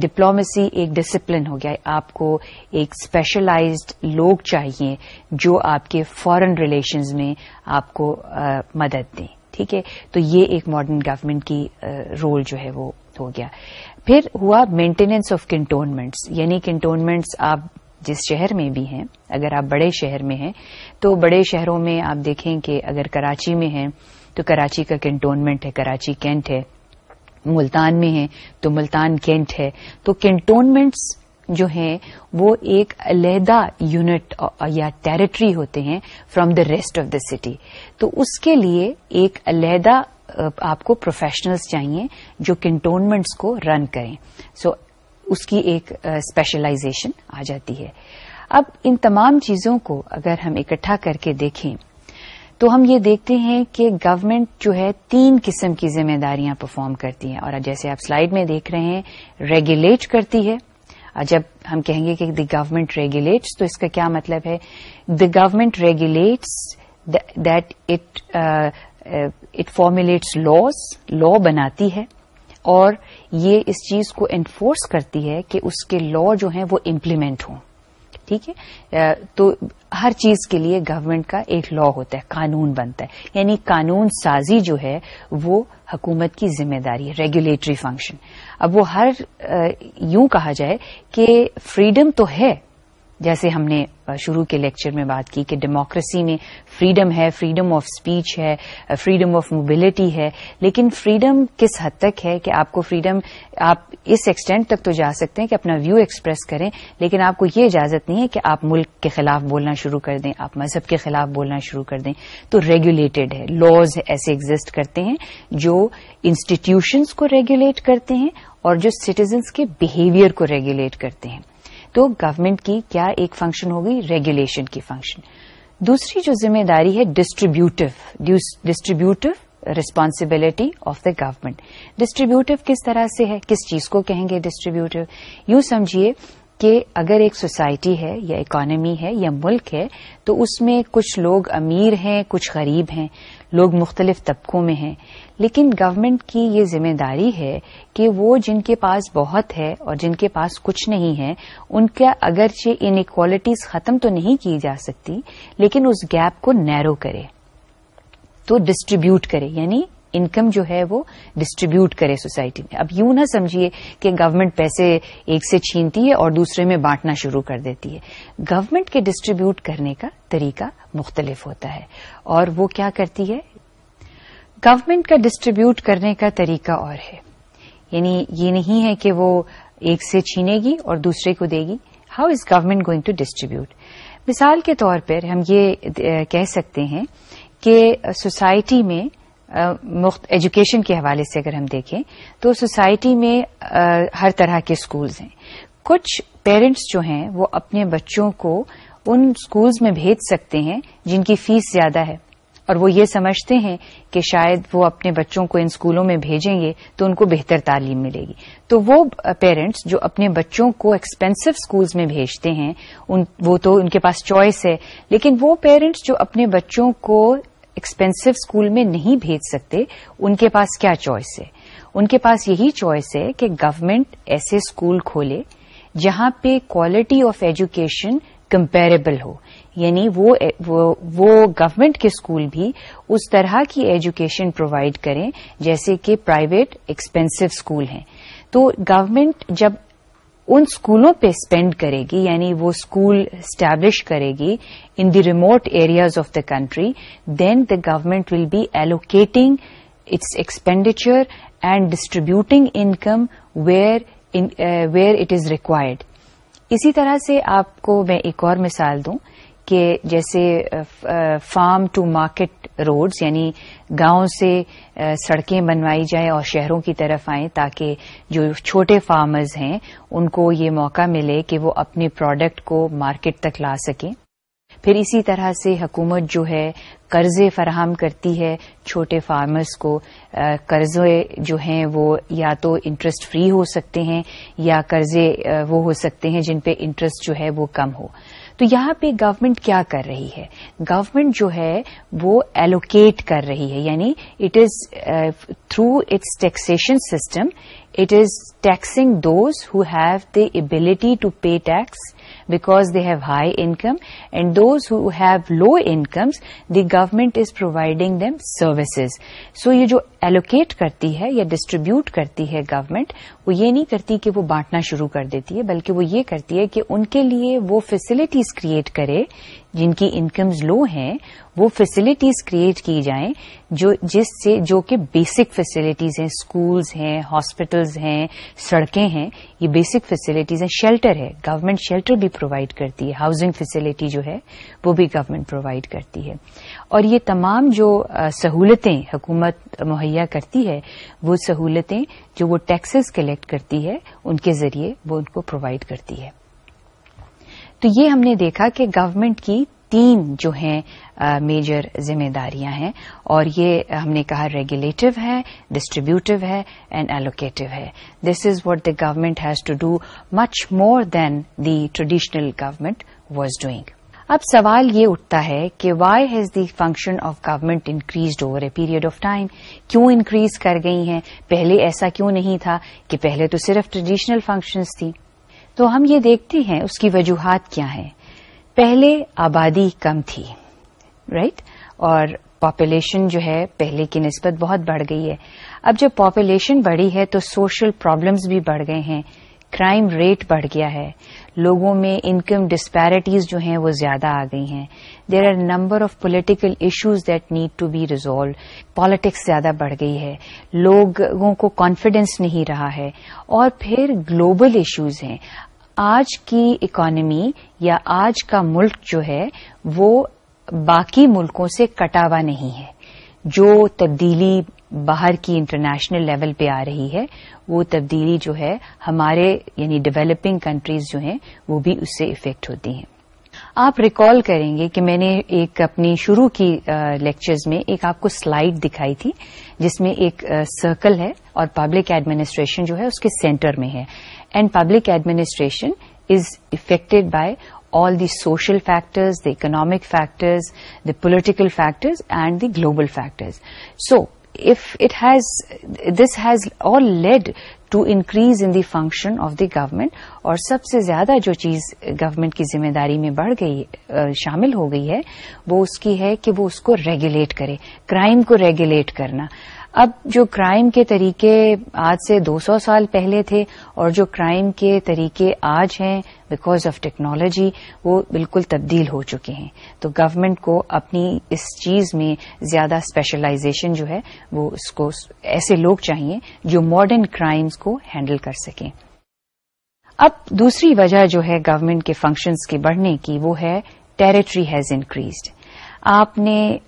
[SPEAKER 1] diplomacy ایک ڈسپلن ہو گیا آپ کو ایک اسپیشلائزڈ لوگ چاہیے جو آپ کے فورن ریلیشنز میں آپ کو مدد دیں۔ ٹھیک ہے؟ تو یہ ایک ماڈرن گورمنٹ کی رول جو ہے وہ ہو گیا۔ پھر ہوا مینٹیننس آف کنٹونمنٹس یعنی کنٹونمنٹس آپ جس شہر میں بھی ہیں اگر آپ بڑے شہر میں ہیں تو بڑے شہروں میں آپ دیکھیں کہ اگر کراچی میں ہیں تو کراچی کا کنٹونمنٹ ہے کراچی کینٹ ہے۔ ملتان میں ہے تو ملتان کینٹ ہے۔ تو کنٹونمنٹس جو ہیں وہ ایک علیحدہ یونٹ یا ٹیریٹری ہوتے ہیں from the rest of the city تو اس کے لیے ایک علیحدہ آپ کو پروفیشنلز چاہیے جو کنٹونمنٹس کو رن کریں۔ سو so, اس کی ایک اسپیشلائزیشن آ جاتی ہے۔ اب ان تمام چیزوں کو اگر ہم اکٹھا کر کے دیکھیں، تو ہم یہ دیکھتے ہیں کہ گورنمنٹ جو ہے تین قسم کی ذمہ داریاں پرفارم کرتی ہیں۔ اور جیسے آپ سلائیڈ میں دیکھ رہے ہیں ریگولیٹ کرتی ہے۔ جب ہم کہیں گے کہ دی گورمنٹ ریگولیٹس تو اس کا کیا مطلب ہے؟ The government regulates that it it formulates laws law بناتی ہے۔ اور یہ اس چیز کو انفورس کرتی ہے کہ اس کے لا جو ہیں وہ امپلیمنٹ ہوں۔ ٹھیک ہے؟ تو ہر چیز کے لیے گورنمنٹ کا ایک لا ہوتا ہے، قانون بنتا ہے۔ یعنی قانون سازی جو ہے، وہ حکومت کی ذمہ داری ہے ریگولیٹری فنکشن اب وہ ہر یوں کہا جائے کہ فریڈم تو ہے۔ جیسے ہم نے شروع کے لیکچر میں بات کی کہ ڈیموکریسی میں فریڈم ہے فریڈم آف اسپیچ ہے فریڈم آف موبلٹی ہے، لیکن فریڈم کس حد تک ہے کہ آپ کو فریڈم آپ اس ایکسٹینٹ تک تو جا سکتے ہیں کہ اپنا ویو ایکسپریس کریں، لیکن آپ کو یہ اجازت نہیں ہے کہ آپ ملک کے خلاف بولنا شروع کر دیں، آپ مذہب کے خلاف بولنا شروع کر دیں۔ تو ریگولیٹڈ ہے لاز ایسے ایگزٹ کرتے ہیں جو انسٹیٹیوشنس کو ریگولیٹ کرتے ہیں اور جو سٹیزنس کے بہیویئر کو ریگولیٹ کرتے ہیں۔ تو گورنمنٹ کی کیا ایک فنکشن ہوگی ریگولیشن کی فنکشن دوسری جو ذمہ داری ہے distributive distributive responsibility of the government distributive کس طرح سے ہے؟ کس چیز کو کہیں گے ڈسٹریبیوٹیو یوں سمجھیے کہ اگر ایک سوسائٹی ہے یا اکانمی ہے یا ملک ہے، تو اس میں کچھ لوگ امیر ہیں، کچھ غریب ہیں، لوگ مختلف طبقوں میں ہیں۔ لیکن گورنمنٹ کی یہ ذمہ داری ہے کہ وہ جن کے پاس بہت ہے اور جن کے پاس کچھ نہیں ہے، ان کا اگرچہ انکوالٹیز ختم تو نہیں کی جا سکتی، لیکن اس گیپ کو نیرو کرے۔ تو ڈسٹریبیوٹ کرے یعنی انکم جو ہے وہ ڈسٹریبیوٹ کرے سوسائٹی میں۔ اب یوں نہ سمجھیے کہ گورنمنٹ پیسے ایک سے چھینتی ہے اور دوسرے میں بانٹنا شروع کر دیتی ہے۔ گورنمنٹ کے ڈسٹریبیوٹ کرنے کا طریقہ مختلف ہوتا ہے۔ اور وہ کیا کرتی ہے؟ گورنمنٹ کا ڈسٹریبیوٹ کرنے کا طریقہ اور ہے۔ یعنی یہ نہیں ہے کہ وہ ایک سے چھینے گی اور دوسرے کو دے گی۔ How is government going to distribute مثال کے طور پر ہم یہ کہہ سکتے ہیں کہ سوسائٹی میں ایجوکیشن کے حوالے سے اگر ہم دیکھیں تو سوسائٹی میں ہر طرح کے اسکولز ہیں۔ کچھ پیرنٹس جو ہیں وہ اپنے بچوں کو ان اسکولز میں بھیج سکتے ہیں جن کی فیس زیادہ ہے۔ اور وہ یہ سمجھتے ہیں کہ شاید وہ اپنے بچوں کو ان اسکولوں میں بھیجیں گے تو ان کو بہتر تعلیم ملے گی۔ تو وہ پیرنٹس جو اپنے بچوں کو ایکسپینسو اسکولز میں بھیجتے ہیں وہ تو ان کے پاس چوائس ہے، لیکن وہ پیرنٹس جو اپنے بچوں کو ایکسپینسو اسکول میں نہیں بھیج سکتے، ان کے پاس کیا چوائس ہے؟ ان کے پاس یہی چوائس ہے کہ گورنمنٹ ایسے اسکول کھولے جہاں پہ کوالٹی آف ایجوکیشن کمپیریبل ہو۔ یعنی وہ گورنمنٹ کے اسکول بھی اس طرح کی ایجوکیشن پرووائڈ کریں جیسے کہ پرائیویٹ ایکسپینسو اسکول ہیں۔ تو گورنمنٹ جب ان اسکولوں پہ اسپینڈ کرے گی یعنی وہ اسکول اسٹیبلش کرے گی in the remote areas of the country then the government will be allocating its expenditure and distributing income where where it is required اسی طرح سے آپ کو میں ایک اور مثال دوں۔ کہ جیسے فارم ٹو مارکیٹ روڈز یعنی گاؤں سے سڑکیں بنوائی جائیں اور شہروں کی طرف آئیں تاکہ جو چھوٹے فارمرز ہیں، ان کو یہ موقع ملے کہ وہ اپنے پروڈکٹ کو مارکیٹ تک لا سکیں۔ پھر اسی طرح سے حکومت جو ہے، قرضے فراہم کرتی ہے چھوٹے فارمرز کو۔ قرضے جو ہیں وہ یا تو انٹرسٹ فری ہو سکتے ہیں یا قرضے وہ ہو سکتے ہیں جن پہ انٹرسٹ جو ہے وہ کم ہو۔ تو یہاں پہ گورنمنٹ کیا کر رہی ہے گورنمنٹ جو ہے وہ ایلوکیٹ کر رہی ہے یعنی it is through its taxation system it is taxing those who have the ability to pay tax because they have high income, and those who have low incomes, the government is providing them services. So یہ جو allocate کرتی ہے یا distribute کرتی ہے government وہ یہ نہیں کرتی کہ وہ بانٹنا شروع کر دیتی ہے، بلکہ وہ یہ کرتی ہے کہ ان کے لیے وہ فیسلٹیز کریٹ کرے، جن کی انکمز لو ہیں، وہ فیسلٹیز کریٹ کی جائیں، جو جس سے، جو کہ بیسک فیسلٹیز ہیں اسکولز ہیں ہاسپٹلز ہیں، سڑکیں ہیں، یہ بیسک فیسلٹیز ہیں شیلٹر ہے۔ گورنمنٹ شیلٹر بھی پرووائڈ کرتی ہے ہاؤسنگ فیسلٹی جو ہے، وہ بھی گورنمنٹ پرووائڈ کرتی ہے۔ اور یہ تمام جو سہولتیں حکومت مہیا کرتی ہے، وہ سہولتیں جو وہ ٹیکسز کلیکٹ کرتی ہے، ان کے ذریعے وہ ان کو پرووائڈ کرتی ہے۔ تو یہ ہم نے دیکھا کہ گورنمنٹ کی تین جو ہیں میجر ذمہ داریاں ہیں، اور یہ ہم نے کہا ریگولیٹو ہے ڈسٹریبیوٹو ہے اینڈ ایلوکیٹو ہے۔ This is what the government has to do much more than the traditional government was doing اب سوال یہ اٹھتا ہے کہ why has the function of government increased over a period of time کیوں انکریز کر گئی ہیں؟ پہلے ایسا کیوں نہیں تھا کہ پہلے تو صرف ٹریڈیشنل فنکشنز تھی؟ تو ہم یہ دیکھتے ہیں اس کی وجوہات کیا ہیں۔ پہلے آبادی کم تھی رائٹ اور پاپولیشن جو ہے پہلے کی نسبت بہت بڑھ گئی ہے۔ اب جب پاپولیشن بڑھی ہے تو سوشل پرابلمز بھی بڑھ گئے ہیں۔ کرائم ریٹ بڑھ گیا ہے۔ لوگوں میں انکم ڈسپیرٹیز جو ہیں وہ زیادہ آ گئی ہیں۔ There are number of political issues that need to be resolve politics زیادہ بڑھ گئی ہے۔ لوگوں کو کانفیڈینس نہیں رہا ہے۔ اور پھر گلوبل ایشوز ہیں۔ آج کی اکانمی یا آج کا ملک جو ہے، وہ باقی ملکوں سے کٹا ہوا نہیں ہے۔ جو تبدیلی باہر کی انٹرنیشنل لیول پہ آ رہی ہے وہ تبدیلی جو ہے ہمارے یعنی ڈیولپنگ کنٹریز جو ہیں وہ بھی اس سے افیکٹ ہوتی ہیں آپ ریکال کریں گے کہ میں نے ایک اپنی شروع کی لیکچرز میں ایک آپ کو سلائیڈ دکھائی تھی جس میں ایک سرکل ہے اور پبلک ایڈمنسٹریشن جو ہے اس کے سینٹر میں ہے and public administration is affected by all the social factors, the economic factors, the political factors, and the global factors. So, if it has, this has all led to increase in the function of the government, اور سب سے زیادہ جو چیز government کی ذمہ داری میں بڑھ گئی شامل ہو گئی ہے وہ اس کی ہے کہ وہ اس کو ریگولیٹ کرے کرائم کو ریگولیٹ کرنا۔ اب جو کرائم کے طریقے آج سے دو سو سال پہلے تھے اور جو کرائم کے طریقے آج ہیں بیکاز آف ٹیکنالوجی وہ بالکل تبدیل ہو چکے ہیں۔ تو گورنمنٹ کو اپنی اس چیز میں زیادہ اسپیشلائزیشن جو ہے، وہ اس کو ایسے لوگ چاہیے جو ماڈرن کرائمز کو ہینڈل کر سکیں۔ اب دوسری وجہ جو ہے گورنمنٹ کے فنکشنز کے بڑھنے کی، وہ ہے ٹیریٹری ہیز انکریزڈ آپ نے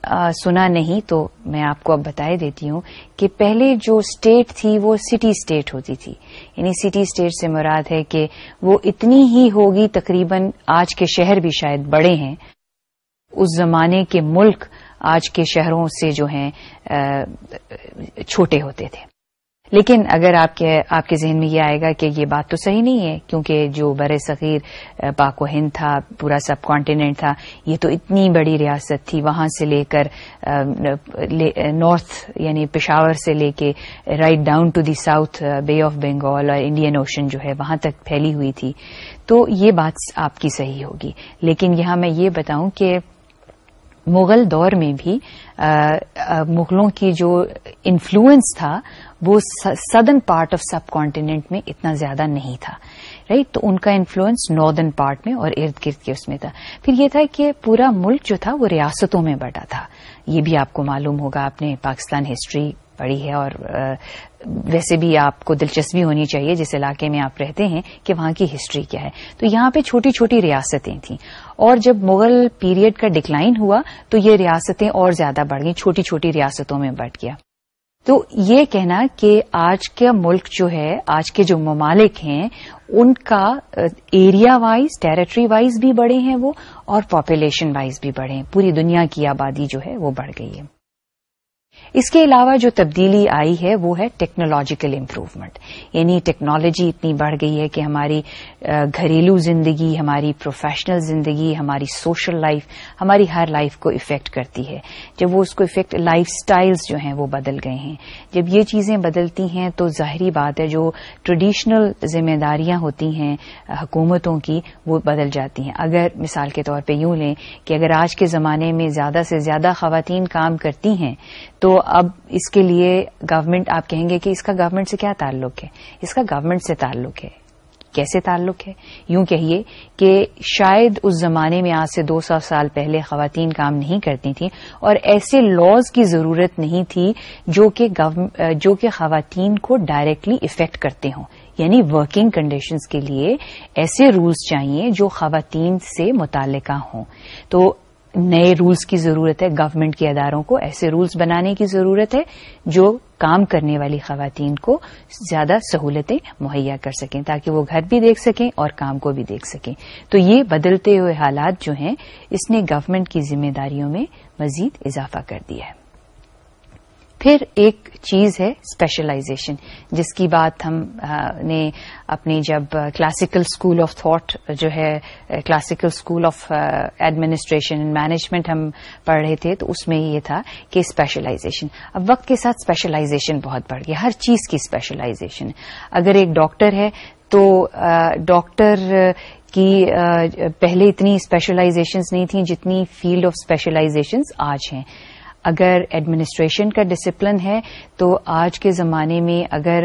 [SPEAKER 1] سنا نہیں تو میں آپ کو اب بتائی دیتی ہوں کہ پہلے جو اسٹیٹ تھی وہ سٹی اسٹیٹ ہوتی تھی۔ یعنی سٹی اسٹیٹ سے مراد ہے کہ وہ اتنی ہی ہوگی تقریباً آج کے شہر بھی شاید بڑے ہیں۔ اس زمانے کے ملک آج کے شہروں سے جو ہیں چھوٹے ہوتے تھے۔ لیکن اگر آپ کے آپ کے ذہن میں یہ آئے گا کہ یہ بات تو صحیح نہیں ہے، کیونکہ جو بر صغیر پاک و ہند تھا، پورا سب کانٹیننٹ تھا، یہ تو اتنی بڑی ریاست تھی، وہاں سے لے کر نارتھ یعنی پشاور سے لے کے right down to the south Bay of Bengal اور انڈین اوشن جو ہے، وہاں تک پھیلی ہوئی تھی۔ تو یہ بات آپ کی صحیح ہوگی۔ لیکن یہاں میں یہ بتاؤں کہ مغل دور میں بھی مغلوں کی جو انفلوئنس تھا، وہ southern part of subcontinent میں اتنا زیادہ نہیں تھا رائٹ تو ان کا انفلوئنس ناردرن پارٹ میں اور ارد گرد کے اس میں تھا۔ پھر یہ تھا کہ پورا ملک جو تھا، وہ ریاستوں میں بٹا تھا۔ یہ بھی آپ کو معلوم ہوگا، آپ نے پاکستان ہسٹری پڑھی ہے اور ویسے بھی آپ کو دلچسپی ہونی چاہیے جس علاقے میں آپ رہتے ہیں کہ وہاں کی ہسٹری کیا ہے۔ تو یہاں پہ چھوٹی چھوٹی ریاستیں تھیں۔ اور جب مغل پیریڈ کا ڈکلائن ہوا تو یہ ریاستیں اور زیادہ بڑھ گئیں، چھوٹی چھوٹی ریاستوں میں بڑھ گیا۔ تو یہ کہنا کہ آج کا ملک جو ہے، آج کے جو ممالک ہیں، ان کا ایریا وائز ٹیریٹری وائز بھی بڑے ہیں وہ اور پاپولیشن وائز بھی بڑھے ہیں۔ پوری دنیا کی آبادی جو ہے وہ بڑھ گئی ہے۔ اس کے علاوہ جو تبدیلی آئی ہے وہ ہے ٹیکنالوجیکل امپروومنٹ یعنی ٹیکنالوجی اتنی بڑھ گئی ہے کہ ہماری گھریلو زندگی، ہماری پروفیشنل زندگی، ہماری سوشل لائف ہماری ہر لائف کو افیکٹ کرتی ہے۔ جب وہ اس کو افیکٹ لائف سٹائلز جو ہیں وہ بدل گئے ہیں۔ جب یہ چیزیں بدلتی ہیں تو ظاہری بات ہے جو ٹریڈیشنل ذمہ داریاں ہوتی ہیں حکومتوں کی، وہ بدل جاتی ہیں۔ اگر مثال کے طور پہ یوں لیں کہ اگر آج کے زمانے میں زیادہ سے زیادہ خواتین کام کرتی ہیں تو اب اس کے لیے گورنمنٹ آپ کہیں گے کہ اس کا گورنمنٹ سے کیا تعلق ہے؟ اس کا گورنمنٹ سے تعلق ہے۔ کیسے تعلق ہے؟ یوں کہیے کہ شاید اس زمانے میں آج سے دو سو سال پہلے خواتین کام نہیں کرتی تھیں اور ایسے لاز کی ضرورت نہیں تھی جو کہ جو کہ خواتین کو ڈائریکٹلی افیکٹ کرتے ہوں۔ یعنی ورکنگ کنڈیشنز کے لیے ایسے رولز چاہیے جو خواتین سے متعلقہ ہوں۔ تو نئے رولز کی ضرورت ہے۔ گورنمنٹ کے اداروں کو ایسے رولز بنانے کی ضرورت ہے جو کام کرنے والی خواتین کو زیادہ سہولتیں مہیا کر سکیں تاکہ وہ گھر بھی دیکھ سکیں اور کام کو بھی دیکھ سکیں۔ تو یہ بدلتے ہوئے حالات جو ہیں، اس نے گورنمنٹ کی ذمہ داریوں میں مزید اضافہ کر دیا ہے۔ پھر ایک چیز ہے اسپیشلائزیشن جس کی بات ہم نے اپنی جب کلاسیکل اسکول آف تھاٹ جو ہے classical school of administration management ہم پڑھ رہے تھے، تو اس میں یہ تھا کہ اسپیشلائزیشن اب وقت کے ساتھ اسپیشلائزیشن بہت بڑھ گیا، ہر چیز کی اسپیشلائزیشن اگر ایک ڈاکٹر ہے تو ڈاکٹر کی پہلے اتنی اسپیشلائزیشنز نہیں تھیں جتنی فیلڈ آف اسپیشلائزیشنز آج ہیں۔ اگر ایڈمنسٹریشن کا ڈسپلن ہے، تو آج کے زمانے میں اگر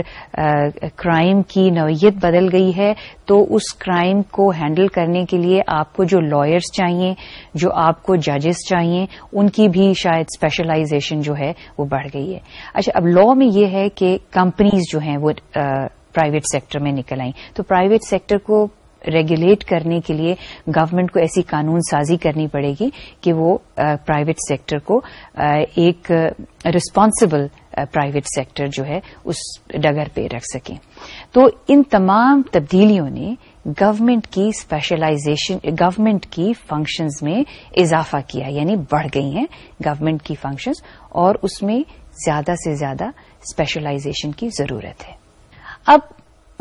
[SPEAKER 1] کرائم کی نوعیت بدل گئی ہے، تو اس کرائم کو ہینڈل کرنے کے لیے آپ کو جو لائرس چاہیے، جو آپ کو ججز چاہیے، ان کی بھی شاید اسپیشلائزیشن جو ہے وہ بڑھ گئی ہے۔ اچھا اب لا میں یہ ہے کہ کمپنیز جو ہیں وہ پرائیویٹ سیکٹر میں نکل آئیں۔ تو پرائیویٹ سیکٹر کو ریگولیٹ کرنے کے لیے گورنمنٹ کو ایسی قانون سازی کرنی پڑے گی کہ وہ پرائیویٹ سیکٹر کو ایک ریسپانسبل پرائیویٹ سیکٹر جو ہے اس ڈگر پہ رکھ سکیں۔ تو ان تمام تبدیلیوں نے گورنمنٹ کی اسپیشلائزیشن گورنمنٹ کی فنکشنز میں اضافہ کیا یعنی بڑھ گئی ہیں گورنمنٹ کی فنکشنز اور اس میں زیادہ سے زیادہ اسپیشلائزیشن کی ضرورت ہے۔ اب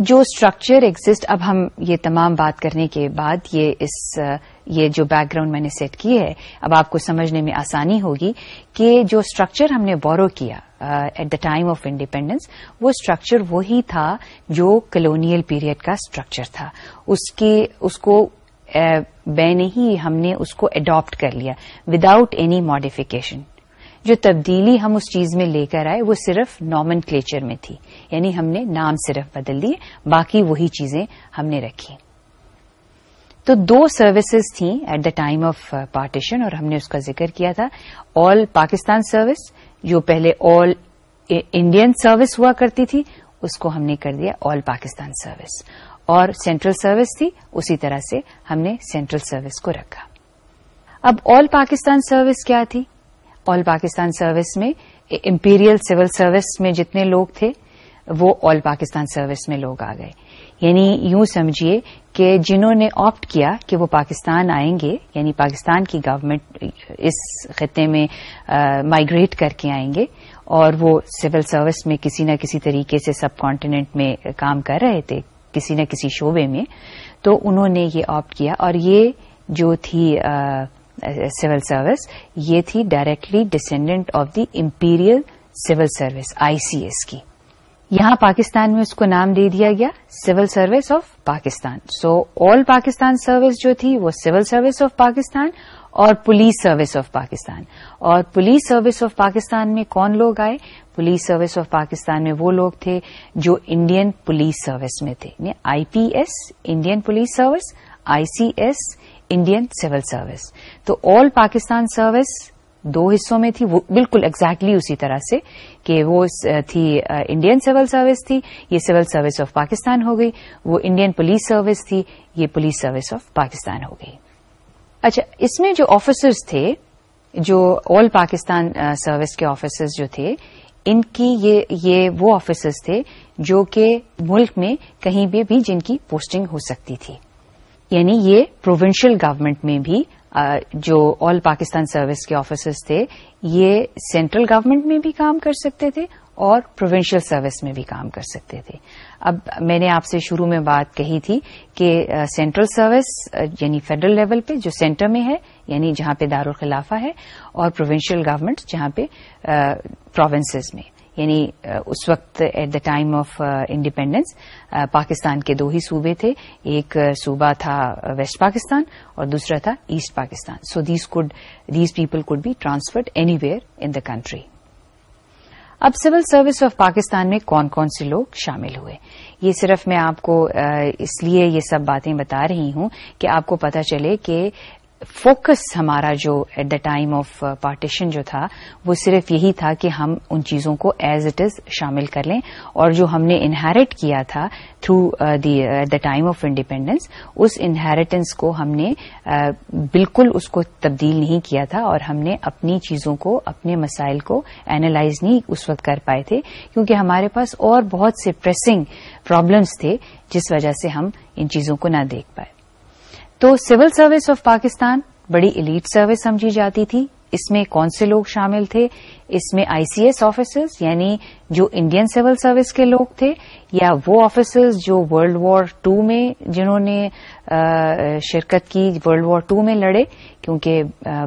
[SPEAKER 1] جو اسٹرکچر ایگزٹ اب ہم یہ تمام بات کرنے کے بعد یہ اس، یہ جو بیک گراؤنڈ میں نے سیٹ کی ہے، اب آپ کو سمجھنے میں آسانی ہوگی کہ جو اسٹرکچر ہم نے بورو کیا at the time of independence وہ اسٹرکچر وہی تھا جو کلونیل پیریڈ کا اسٹرکچر تھا. اس کی اس کو uh, بے نہیں ہم نے اس کو اڈاپٹ کر لیا وداؤٹ اینی ماڈیفکیشن جو تبدیلی ہم اس چیز میں لے کر آئے، وہ صرف نارمن کلیچر میں تھی۔ یعنی ہم نے نام صرف بدل دیے، باقی وہی چیزیں ہم نے رکھی۔ تو دو سروسز تھیں at the time of partition اور ہم نے اس کا ذکر کیا تھا۔ آل پاکستان سروس جو پہلے آل انڈین سروس ہوا کرتی تھی، اس کو ہم نے کر دیا آل پاکستان سروس اور سینٹرل سروس تھی، اسی طرح سے ہم نے سینٹرل سروس کو رکھا۔ اب آل پاکستان سروس کیا تھی؟ آل پاکستان سروس میں امپیریل سول سروس میں جتنے لوگ تھے، وہ آل پاکستان سروس میں لوگ آ گئے۔ یعنی یوں سمجھیے کہ جنہوں نے آپٹ کیا کہ وہ پاکستان آئیں گے یعنی پاکستان کی گورنمنٹ اس خطے میں مائگریٹ کر کے آئیں گے اور وہ سول سروس میں کسی نہ کسی طریقے سے سب کانٹیننٹ میں کام کر رہے تھے، کسی نہ کسی شعبے میں، تو انہوں نے یہ آپٹ کیا اور یہ جو تھی سول سروس یہ تھی directly descendant of the imperial civil service I C S کی۔ یہاں پاکستان میں اس کو نام دے دیا گیا civil service of Pakistan so all Pakistan service جو تھی وہ سول سروس آف پاکستان اور پولیس سروس آف پاکستان اور پولیس سروس آف پاکستان میں کون لوگ آئے؟ پولیس سروس آف پاکستان میں وہ لوگ تھے جو انڈین پولیس سروس میں تھے۔ I P S Indian police service I C S Indian civil service تو آل پاکستان سروس دو حصوں میں تھی، وہ بالکل ایگزیکٹلی اسی طرح سے کہ وہ تھی انڈین سول سروس تھی، یہ سول سروس آف پاکستان ہو گئی، وہ انڈین پولیس سروس تھی، یہ پولیس سروس آف پاکستان ہو گئی۔ اچھا اس میں جو آفیسرز تھے، جو آل پاکستان سروس کے آفیسرز جو تھے، ان کی یہ وہ آفیسرز تھے جو کہ ملک میں کہیں بھی بھی جن کی پوسٹنگ ہو سکتی تھی۔ یعنی یہ پروونشل گورنمنٹ میں بھی جو آل پاکستان سروس کے آفیسرز تھے، یہ سینٹرل گورنمنٹ میں بھی کام کر سکتے تھے اور پروونشل سروس میں بھی کام کر سکتے تھے۔ اب میں نے آپ سے شروع میں بات کہی تھی کہ سینٹرل سروس یعنی فیڈرل لیول پہ جو سینٹر میں ہے یعنی جہاں پہ دارالخلافہ ہے، اور پروونشل گورنمنٹ جہاں پہ پروونسز میں۔ یعنی اس وقت at the time of independence Pakistan کے دو ہی صوبے تھے، ایک صوبہ تھا ویسٹ پاکستان اور دوسرا تھا East Pakistan so these could these people could be transferred anywhere in the country اب سول سروس آف پاکستان میں کون کون سے لوگ شامل ہوئے؟ یہ صرف میں آپ کو اس لیے یہ سب باتیں بتا رہی ہوں کہ آپ کو پتا چلے کہ فوکس ہمارا جو at the time of partition جو تھا وہ صرف یہی تھا کہ ہم ان چیزوں کو ایز اٹ از شامل کر لیں۔ اور جو ہم نے انہیرٹ کیا تھا through the at the time of independence us inheritance کو ہم نے uh, بالکل اس کو تبدیل نہیں کیا تھا اور ہم نے اپنی چیزوں کو اپنے مسائل کو اینالائز نہیں اس وقت کر پائے تھے۔ کیونکہ ہمارے پاس اور بہت سے پریسنگ پرابلمس تھے جس وجہ سے ہم ان چیزوں کو نہ دیکھ پائے۔ تو سول سروس آف پاکستان بڑی ایلیٹ سروس سمجھی جاتی تھی۔ اس میں کون سے لوگ شامل تھے؟ اس میں آئی سی ایس آفیسرز یعنی جو انڈین سول سروس کے لوگ تھے، یا وہ آفیسرز جو ورلڈ وار ٹو میں جنہوں نے شرکت کی ورلڈ وار ٹو میں لڑے۔ کیونکہ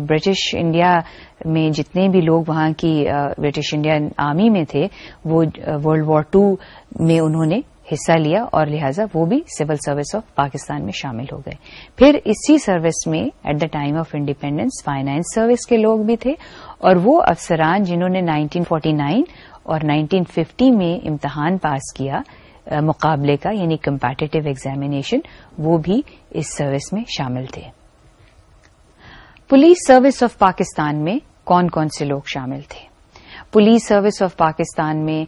[SPEAKER 1] برٹش انڈیا میں جتنے بھی لوگ وہاں کی برٹش انڈیا آرمی میں تھے، وہ ورلڈ وار ٹو میں انہوں نے حصہ لیا اور لہذا وہ بھی سول سروس آف پاکستان میں شامل ہو گئے۔ پھر اسی سروس میں at the time of independence finance service کے لوگ بھی تھے اور وہ افسران جنہوں نے 1949 اور 1950 میں امتحان پاس کیا مقابلے کا یعنی کمپیٹیو ایگزامینیشن وہ بھی اس سروس میں شامل تھے۔ پولیس سروس آف پاکستان میں کون کون سے لوگ شامل تھے؟ پولیس سروس آف پاکستان میں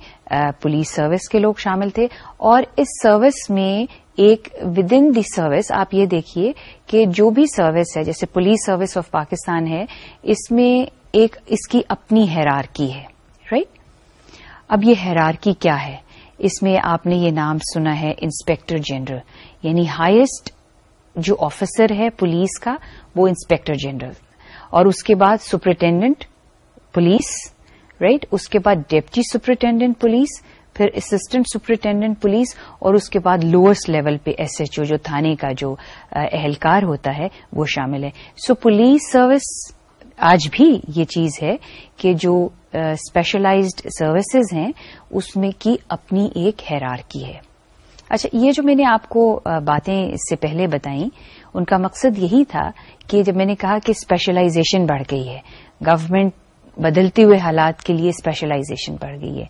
[SPEAKER 1] پولیس سروس کے لوگ شامل تھے۔ اور اس سروس میں ایک ود ان دی سروس، آپ یہ دیکھیے کہ جو بھی سروس ہے، جیسے پولیس سروس آف پاکستان ہے، اس میں ایک، اس کی اپنی حیرارکی ہے رائٹ اب یہ حیرارکی کیا ہے؟ اس میں آپ نے یہ نام سنا ہے انسپیکٹر جنرل یعنی ہائیسٹ جو آفیسر ہے پولیس کا، وہ انسپیکٹر جنرل۔ اور اس کے بعد سپرنٹینڈنٹ، پولیس رائٹ اس کے بعد ڈپٹی سپرنٹینڈنٹ پولیس، پھر اسسٹنٹ سپرنٹینڈنٹ پولیس، اور اس کے بعد لوئرسٹ لیول پہ ایس ایچ او، جو تھانے کا جو اہلکار ہوتا ہے، وہ شامل ہے۔ سو پولیس سروس آج بھی یہ چیز ہے کہ جو اسپیشلائزڈ سروسز ہیں، اس میں کی اپنی ایک حیرار کی ہے۔ اچھا یہ جو میں نے آپ کو باتیں اس سے پہلے بتائیں، ان کا مقصد یہی تھا کہ جب میں نے کہا کہ اسپیشلائزیشن بڑھ گئی ہے گورنمنٹ بدلتے ہوئے حالات کے لیے اسپیشلائزیشن بڑھ گئی ہے۔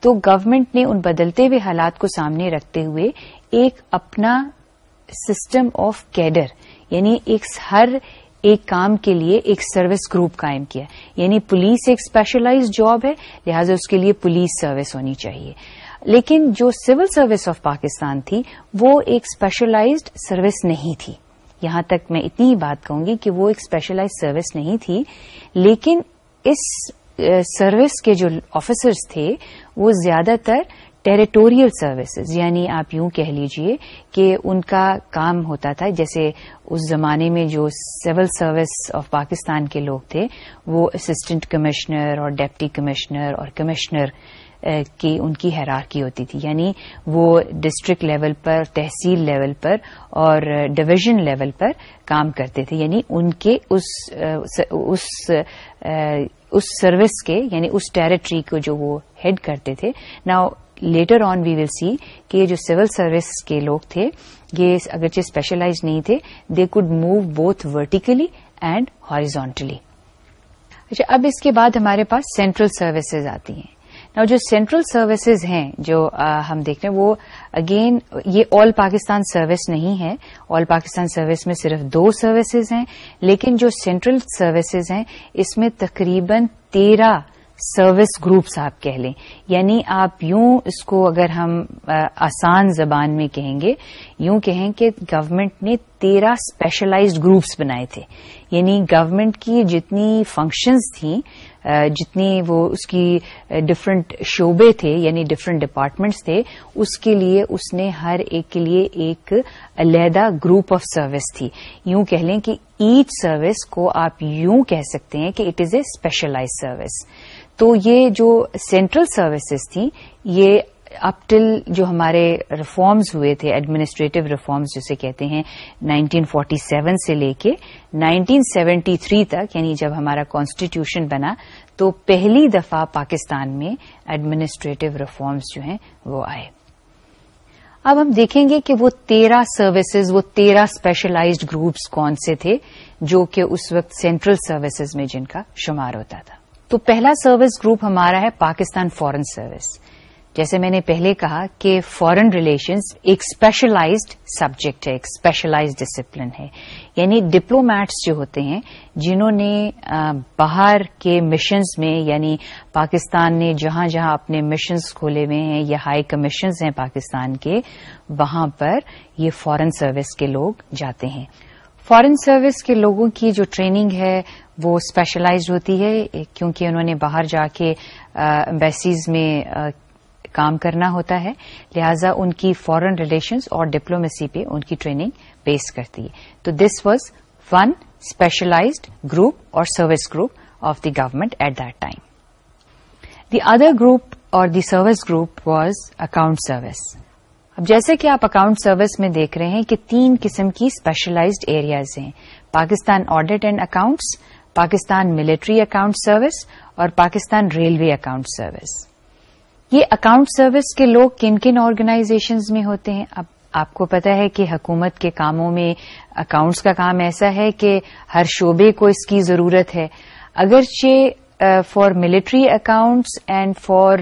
[SPEAKER 1] تو گورنمنٹ نے ان بدلتے ہوئے حالات کو سامنے رکھتے ہوئے ایک اپنا سسٹم آف کیڈر یعنی ایک ہر ایک کام کے لیے ایک سروس گروپ قائم کیا۔ یعنی پولیس ایک اسپیشلائز جاب ہے، لہذا اس کے لیے پولیس سروس ہونی چاہیے۔ لیکن جو سول سروس آف پاکستان تھی، وہ ایک اسپیشلائزڈ سروس نہیں تھی۔ یہاں تک میں اتنی بات کہوں گی کہ وہ ایک اسپیشلائز سروس نہیں تھی، لیکن اس سروس کے جو آفیسرز تھے، وہ زیادہ تر ٹیریٹوریل سروسز یعنی آپ یوں کہہ لیجیے کہ ان کا کام ہوتا تھا، جیسے اس زمانے میں جو سول سروس آف پاکستان کے لوگ تھے، وہ اسسٹنٹ کمشنر اور ڈیپٹی کمشنر اور کمشنر کی، ان کی حیرارکی ہوتی تھی یعنی وہ ڈسٹرکٹ لیول پر، تحصیل لیول پر اور ڈویژن لیول پر کام کرتے تھے یعنی ان کے اس اس اس سروس کے یعنی اس ٹیریٹری کو جو وہ ہیڈ کرتے تھے۔ نا later on we will see کہ یہ جو سول سروس کے لوگ تھے، یہ اگرچہ اسپیشلائز نہیں تھے they could move both vertically and horizontally اچھا اب اس کے بعد ہمارے پاس سینٹرل سروسز آتی ہیں۔ اور جو سینٹرل سروسز ہیں جو ہم دیکھ رہے ہیں، وہ اگین یہ آل پاکستان سروس نہیں ہے۔ آل پاکستان سروس میں صرف دو سروسز ہیں، لیکن جو سینٹرل سروسز ہیں، اس میں تقریباً تیرہ سروس گروپس آپ کہہ لیں۔ یعنی آپ یوں اس کو اگر ہم آسان زبان میں کہیں گے، یوں کہیں کہ گورنمنٹ نے تیرہ اسپیشلائزڈ گروپس بنائے تھے۔ یعنی گورنمنٹ کی جتنی فنکشنز تھیں جتنی وہ اس کی ڈفرنٹ شعبے تھے یعنی ڈفرنٹ ڈپارٹمنٹس تھے، اس کے لیے اس نے ہر ایک کے لیے ایک علیحدہ گروپ آف سروس تھی۔ یوں کہہ لیں کہ ایچ سروس کو آپ یوں کہہ سکتے ہیں کہ it is a specialise service تو یہ جو سینٹرل سروسز تھیں، یہ اپ ٹل جو ہمارے ریفارمز ہوئے تھے ایڈمنسٹریٹو ریفارمز جسے کہتے ہیں 1947 سے لے کے 1973 تک یعنی جب ہمارا کانسٹیٹیوشن بنا، تو پہلی دفعہ پاکستان میں ایڈمنسٹریٹو ریفارمز جو ہیں وہ آئے۔ اب ہم دیکھیں گے کہ وہ تیرہ سروسز وہ تیرہ اسپیشلائزڈ گروپس کون سے تھے، جو کہ اس وقت سینٹرل سروسز میں جن کا شمار ہوتا تھا۔ تو پہلا سروس گروپ ہمارا ہے پاکستان فورن سروس جیسے میں نے پہلے کہا کہ فورن ریلیشنز ایک اسپیشلائزڈ سبجیکٹ ہے، ایک اسپیشلائزڈ ڈسپلن ہے۔ یعنی ڈپلومیٹس جو ہوتے ہیں، جنہوں نے باہر کے مشنز میں یعنی پاکستان نے جہاں جہاں اپنے مشنز کھولے ہوئے ہیں یا ہائی کمیشنز ہیں پاکستان کے، وہاں پر یہ فورن سروس کے لوگ جاتے ہیں۔ فورن سروس کے لوگوں کی جو ٹریننگ ہے، وہ اسپیشلائزڈ ہوتی ہے، کیونکہ انہوں نے باہر جا کے امبیسیز میں کام کرنا ہوتا ہے، لہذا ان کی فورن ریلیشنز اور ڈپلومیسی پہ ان کی ٹریننگ بیس کرتی ہے۔ تو this was one specialised group اور service group of the government at that time the other group اور the service group was account service اب جیسے کہ آپ اکاؤنٹ سروس میں دیکھ رہے ہیں کہ تین قسم کی اسپیشلائزڈ ایریاز ہیں۔ Pakistan audit and accounts Pakistan military account service اور پاکستان ریلوے اکاؤنٹ سروس یہ اکاؤنٹ سروس کے لوگ کن کن آرگنائزیشنز میں ہوتے ہیں؟ اب آپ کو پتا ہے کہ حکومت کے کاموں میں اکاؤنٹس کا کام ایسا ہے کہ ہر شعبے کو اس کی ضرورت ہے۔ اگرچہ for military accounts and for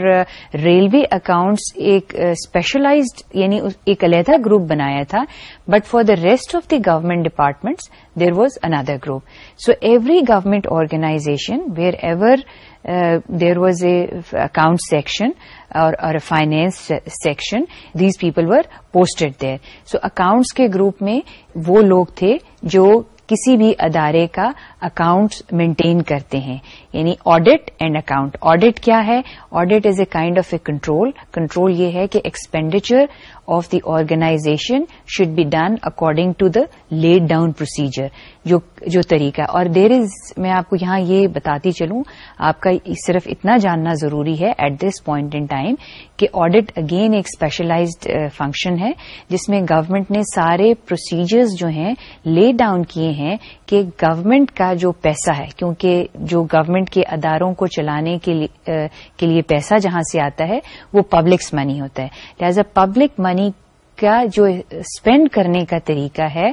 [SPEAKER 1] railway accounts ایک اسپیشلائزڈ یعنی ایک علیحدہ گروپ بنایا تھا. But for the rest of the government departments there was another group so every government organisation wherever there was a account section اور finance section these people were posted there so accounts کے group میں وہ لوگ تھے جو کسی بھی ادارے کا اکاؤنٹ مینٹین کرتے ہیں. یعنی آڈٹ اینڈ اکاؤنٹ آڈٹ کیا ہے؟ Audit is a kind of a control control یہ ہے کہ expenditure of the organisation should be done according to the laid down procedure جو طریقہ اور دیر از میں آپ کو یہاں یہ بتاتی چلوں، آپ کا صرف اتنا جاننا ضروری ہے at this point in time کہ آڈٹ اگین ایک اسپیشلائزڈ فنکشن uh, ہے، جس میں گورنمنٹ نے سارے پروسیجرز جو ہیں لے ڈاؤن کیے ہیں کہ گورنمنٹ کا جو پیسہ ہے، کیونکہ جو گورنمنٹ کے اداروں کو چلانے کے لیے پیسہ جہاں سے آتا ہے، وہ پبلکس منی ہوتا ہے۔ لہذا پبلک منی کا جو اسپینڈ کرنے کا طریقہ ہے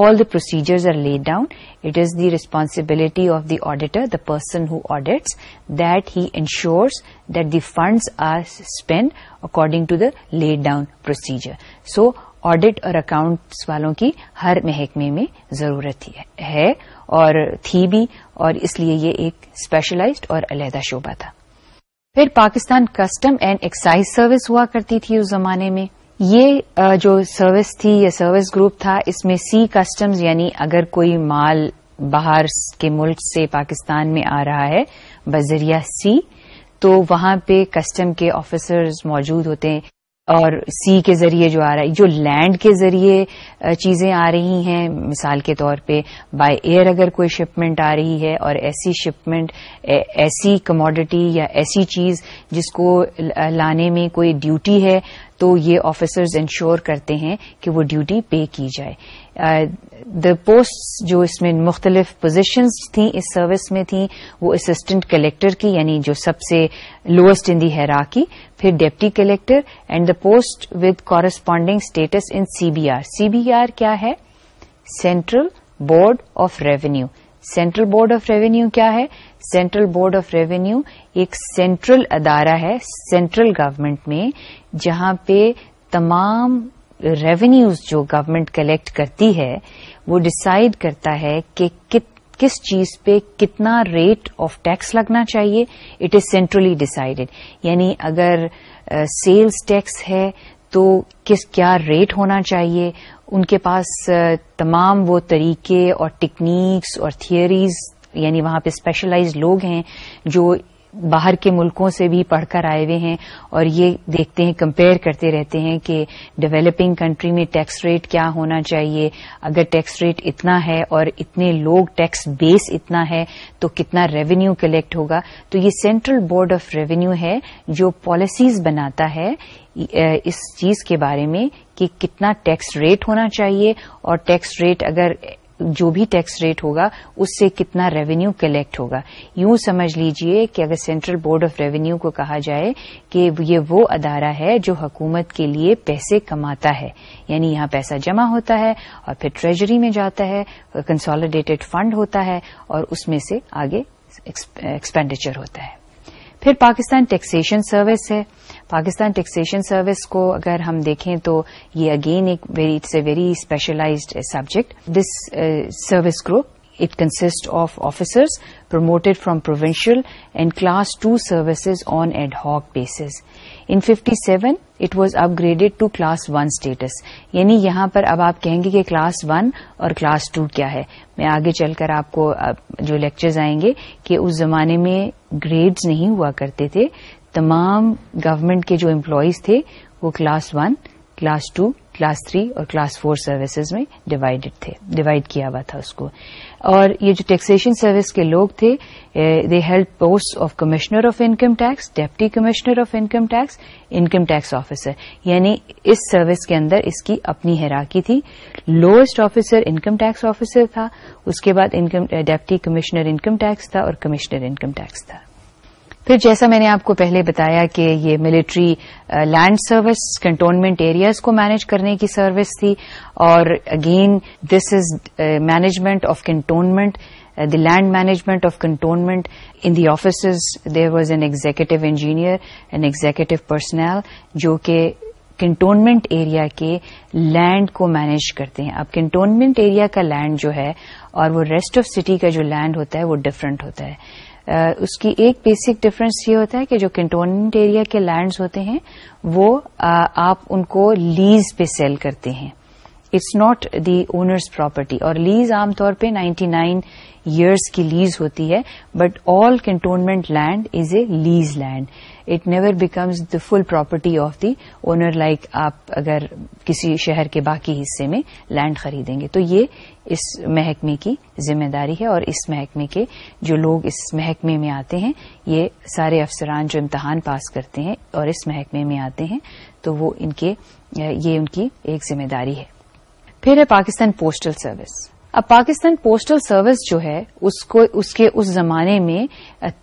[SPEAKER 1] all the procedures are laid down it is the responsibility of the auditor the person who audits that he ensures that the funds are spend according to the laid down procedure so audit اور accounts والوں کی ہر محکمے میں ضرورت ہے اور تھی بھی اور اس لیے یہ ایک اسپیشلائزڈ اور علیحدہ شعبہ تھا۔ پھر Pakistan custom and excise service ہوا کرتی تھی اس زمانے میں۔ یہ جو سروس تھی یا سروس گروپ تھا، اس میں سی کسٹمز یعنی اگر کوئی مال باہر کے ملک سے پاکستان میں آ رہا ہے، بذریعہ سی تو وہاں پہ کسٹم کے آفیسرز موجود ہوتے ہیں۔ اور سی کے ذریعے جو آ رہا ہے، جو لینڈ کے ذریعے چیزیں آ رہی ہیں، مثال کے طور پہ بائی ایئر اگر کوئی شپمنٹ آ رہی ہے اور ایسی شپمنٹ ایسی کموڈٹی یا ایسی چیز جس کو لانے میں کوئی ڈیوٹی ہے، تو یہ آفیسرز انشور کرتے ہیں کہ وہ ڈیوٹی پے کی جائے۔ دا پوسٹ جو اس میں مختلف پوزیشنز تھیں، اس سروس میں تھیں، وہ اسسٹنٹ کلیکٹر کی یعنی جو سب سے لوئسٹ ان دی ہیراکی پھر deputy collector and the post with corresponding status in C B R C B R کیا ہے؟ Central board of revenue central board of revenue کیا ہے؟ سینٹرل بورڈ آف ریونیو ایک central ادارہ ہے central government میں، جہاں پہ تمام ریونیوز جو گورنمنٹ کلیکٹ کرتی ہے، وہ ڈسائڈ کرتا ہے کہ کس چیز پہ کتنا ریٹ آف ٹیکس لگنا چاہیے۔ اٹ از سینٹرلی ڈسائڈیڈ یعنی اگر سیلز ٹیکس ہے تو کس، کیا ریٹ ہونا چاہیے۔ ان کے پاس تمام وہ طریقے اور ٹیکنیکس اور تھیئریز یعنی وہاں پہ اسپیشلائز لوگ ہیں جو باہر کے ملکوں سے بھی پڑھ کر آئے ہوئے ہیں اور یہ دیکھتے ہیں کمپیئر کرتے رہتے ہیں کہ ڈیولپنگ کنٹری میں ٹیکس ریٹ کیا ہونا چاہیے۔ اگر ٹیکس ریٹ اتنا ہے اور اتنے لوگ ٹیکس بیس اتنا ہے، تو کتنا ریونیو کلیکٹ ہوگا؟ تو یہ سینٹرل بورڈ آف ریونیو ہے جو پالیسیز بناتا ہے اس چیز کے بارے میں کہ کتنا ٹیکس ریٹ ہونا چاہیے۔ اور ٹیکس ریٹ اگر جو بھی ٹیکس ریٹ ہوگا، اس سے کتنا ریونیو کلیکٹ ہوگا۔ یوں سمجھ لیجیے کہ اگر سینٹرل بورڈ آف ریونیو کو کہا جائے کہ یہ وہ ادارہ ہے جو حکومت کے لیے پیسے کماتا ہے یعنی یہاں پیسہ جمع ہوتا ہے اور پھر ٹریجری میں جاتا ہے کنسالیڈیٹڈ فنڈ ہوتا ہے اور اس میں سے آگے ایکسپینڈیچر ہوتا ہے۔ پھر پاکستان ٹیکسیشن سروس ہے۔ پاکستان ٹیکسیشن سروس کو اگر ہم دیکھیں تو یہ اگین ایک very it's a very specialised subject this service group It consists of officers promoted from provincial and class 2 services on ad hoc basis. In 57, it was upgraded to class 1 status. یعنی یہاں پر اب آپ کہیں گے کہ class 1 اور class 2 کیا ہے میں آگے چل کر آپ کو جو لیکچرز آئیں گے کہ اس زمانے میں گریڈز نہیں ہوا کرتے تھے تمام گورنمنٹ کے جو امپلائیز تھے، وہ کلاس 1 کلاس 2 کلاس تھری اور کلاس فور سروسز میں ڈیوائڈیڈ تھے ڈیوائڈ کیا ہوا تھا اس کو۔ اور یہ جو ٹیکسیشن سروس کے لوگ تھے they held post of commissioner of income tax deputy commissioner of income tax income tax officer یعنی اس سروس کے اندر اس کی اپنی حیراکی تھی۔ Lowest officer income tax officer تھا، اس کے بعد ڈیپٹی کمشنر انکم ٹیکس تھا اور کمشنر انکم ٹیکس تھا۔ پھر جیسا میں نے آپ کو پہلے بتایا کہ یہ military land service cantonment areas کو مینج کرنے کی سروس تھی اور again this is management of cantonment the land management of cantonment in the offices there was an executive engineer an executive personnel جو کہ کنٹونمنٹ ایریا کے land کو manage کرتے ہیں. اب کنٹونمنٹ ایریا کا لینڈ جو ہے اور وہ ریسٹ آف سٹی کا جو لینڈ ہوتا ہے وہ ڈفرنٹ ہوتا ہے. اس کی ایک بیسک ڈفرنس یہ ہوتا ہے کہ جو کنٹونمنٹ ایریا کے لینڈز ہوتے ہیں، وہ آپ ان کو لیز پہ سیل کرتے ہیں۔ It's not the owner's property اور لیز عام طور پہ نائنٹی نائن ایئرس کی لیز ہوتی ہے، but all cantonment land is a lease land. It never becomes the full property of the owner like آپ اگر کسی شہر کے باقی حصے میں لینڈ خریدیں گے۔ تو یہ اس محکمے کی ذمہ داری ہے اور اس محکمے کے جو لوگ اس محکمے میں آتے ہیں، یہ سارے افسران جو امتحان پاس کرتے ہیں اور اس محکمے میں آتے ہیں، تو وہ ان کے، یہ ان کی ایک ذمہ داری ہے۔ پھر ہے پاکستان پوسٹل سروس اب پاکستان پوسٹل سروس جو ہے، اس کو، اس کے اس زمانے میں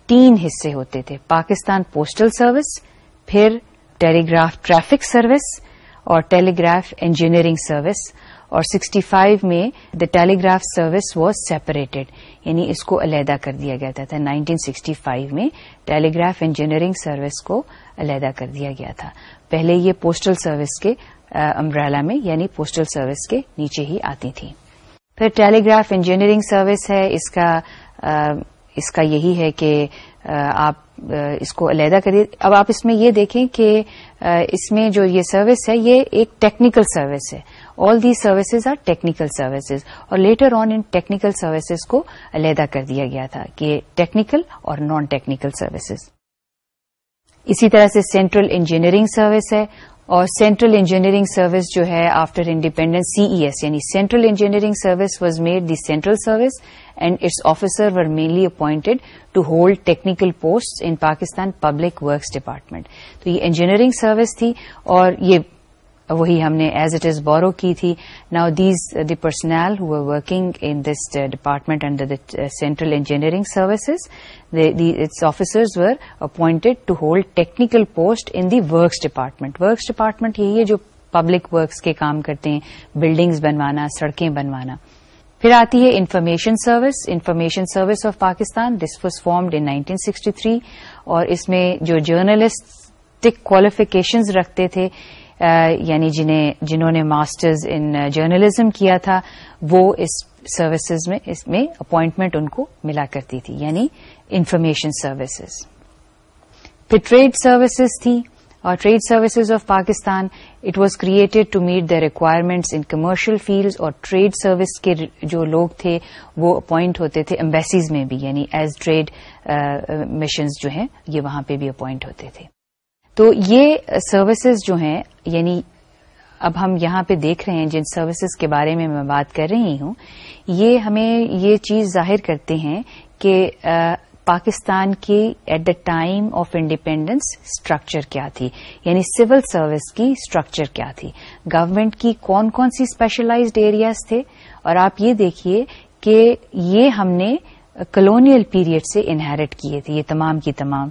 [SPEAKER 1] تین حصے ہوتے تھے۔ پاکستان پوسٹل سروس پھر ٹیلی گراف ٹریفک سروس اور ٹیلی گراف انجینئرنگ سروس اور سکسٹی فائیو میں the telegraph service was separated یعنی اس کو علیحدہ کر دیا گیا تھا۔ نائنٹین سکسٹی فائیو میں ٹیلی گراف انجینئرنگ سروس کو علیحدہ کر دیا گیا تھا۔ پہلے یہ پوسٹل سروس کے امبریلا میں یعنی پوسٹل سروس کے نیچے ہی آتی تھیں پھر ٹیلی گراف انجینئرنگ سروس ہے، اس کا اس کا یہی ہے کہ آپ اس کو علیحدہ کریے اب آپ اس میں یہ دیکھیں کہ اس میں جو یہ سروس ہے، یہ ایک ٹیکنیکل سروس ہے۔ All the services are technical services اور later on in technical services کو علیحدہ کر دیا گیا تھا کہ ٹیکنیکل اور نان ٹیکنیکل سروسز اسی طرح سے سینٹرل انجینئرنگ سروس ہے۔ اور سینٹرل انجینئرنگ سروس جو ہے after independence C E S یعنی central engineering service was made the central service and its officer were mainly appointed to hold technical post in Pakistan public works department تو یہ engineering service تھی اور یہ وہی ہم نے ایز اٹ از بورو کی تھی. Now these the personnel who are working in this department under the central engineering services its officers were appointed to hold technical post in the works department works department یہی ہے جو public works کے کام کرتے ہیں. Buildings بنوانا، سڑکیں بنوانا. پھر آتی ہے information service information service of Pakistan this was formed in 1963 اور اس میں جو جرنلسٹک کوالیفیکیشنز رکھتے تھے یعنی جنہیں، جنہوں نے ماسٹرز ان جرنلزم کیا تھا، وہ اس سروسز میں، اس میں اپوائنٹمنٹ ان کو ملا کرتی تھی یعنی انفارمیشن سروسز پھر ٹریڈ سروسز تھی، اور trade services of Pakistan it was created to meet the requirements in commercial field اور ٹریڈ سروس کے جو لوگ تھے، وہ اپوائنٹ ہوتے تھے امبیسیز میں بھی یعنی ایز ٹریڈ مشنز جو ہیں، یہ وہاں پہ بھی اپوائنٹ ہوتے تھے۔ تو یہ سروسز جو ہیں یعنی اب ہم یہاں پہ دیکھ رہے ہیں جن سروسز کے بارے میں میں بات کر رہی ہوں، یہ ہمیں یہ چیز ظاہر کرتے ہیں کہ پاکستان کی at the time of independence structure کیا تھی یعنی سول سروس کی اسٹرکچر کیا تھی۔ گورنمنٹ کی کون کون سی اسپیشلائزڈ ایریاز تھے؟ اور آپ یہ دیکھیے کہ یہ ہم نے کلونیل پیریڈ سے انہیرٹ کیے تھے، یہ تمام کی تمام۔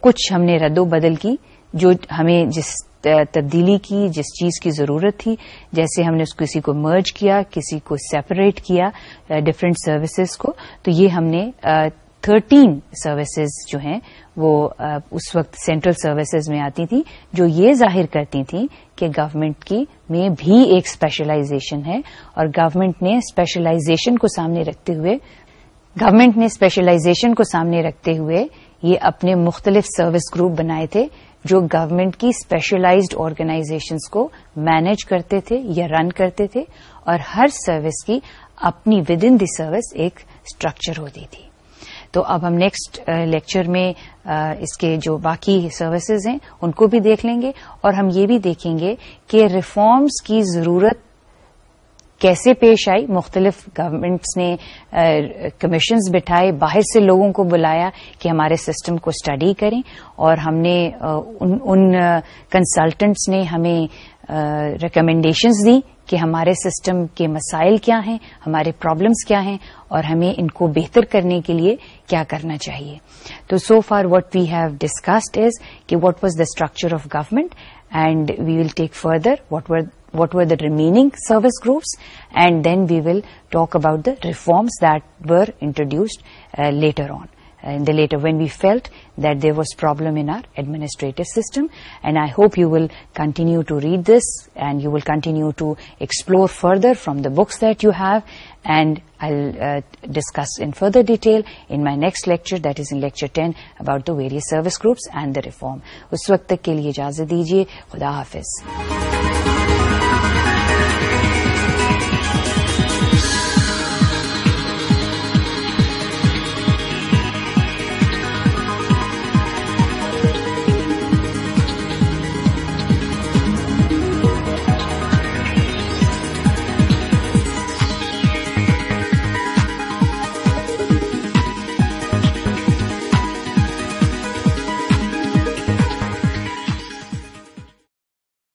[SPEAKER 1] کچھ ہم نے رد و بدل کی جو ہمیں جس تبدیلی کی، جس چیز کی ضرورت تھی، جیسے ہم نے کسی کو مرج کیا، کسی کو سیپریٹ کیا uh, ڈفرینٹ سروسز کو، تو یہ ہم نے uh, تھرٹین سروسز جو ہیں، وہ uh, اس وقت سینٹرل سروسز میں آتی تھیں جو یہ ظاہر کرتی تھیں کہ گورنمنٹ کی میں بھی ایک اسپیشلائزیشن ہے، اور گورنمنٹ نے اسپیشلائزیشن کو سامنے رکھتے ہوئے گورنمنٹ نے اسپیشلائزیشن کو سامنے رکھتے ہوئے یہ اپنے مختلف سروس گروپ بنائے تھے۔ جو گورنمنٹ کی اسپیشلائزڈ آرگنائزیشنس کو مینج کرتے تھے یا رن کرتے تھے اور ہر سروس کی اپنی ود ان دی سروس ایک اسٹرکچر ہوتی تھی۔ تو اب ہم نیکسٹ لیکچر uh, میں uh, اس کے جو باقی سروسز ہیں ان کو بھی دیکھ لیں گے اور ہم یہ بھی دیکھیں گے کہ ریفارمز کی ضرورت کیسے پیش آئی؟ مختلف گورنمنٹس نے کمیشنز بٹھائے، باہر سے لوگوں کو بلایا کہ ہمارے سسٹم کو اسٹڈی کریں اور ہم نے ان کنسلٹنٹس نے ہمیں ریکمنڈیشنز دی کہ ہمارے سسٹم کے مسائل کیا ہیں، ہمارے پرابلمس کیا ہیں اور ہمیں ان کو بہتر کرنے کے لیے کیا کرنا چاہیے۔ تو so for what we have discussed is کہ what was the structure of government and we will take further what what what were the remaining service groups, and then we will talk about the reforms that were introduced uh, later on. In the later, when we felt that there was problem in our administrative system, and I hope you will continue to read this and you will continue to explore further from the books that you have, and I'll uh, discuss in further detail in my next lecture, that is in lecture 10, about the various service groups and the reform. Us waqt tak ke liye ijazat dijiye. Khuda Hafiz.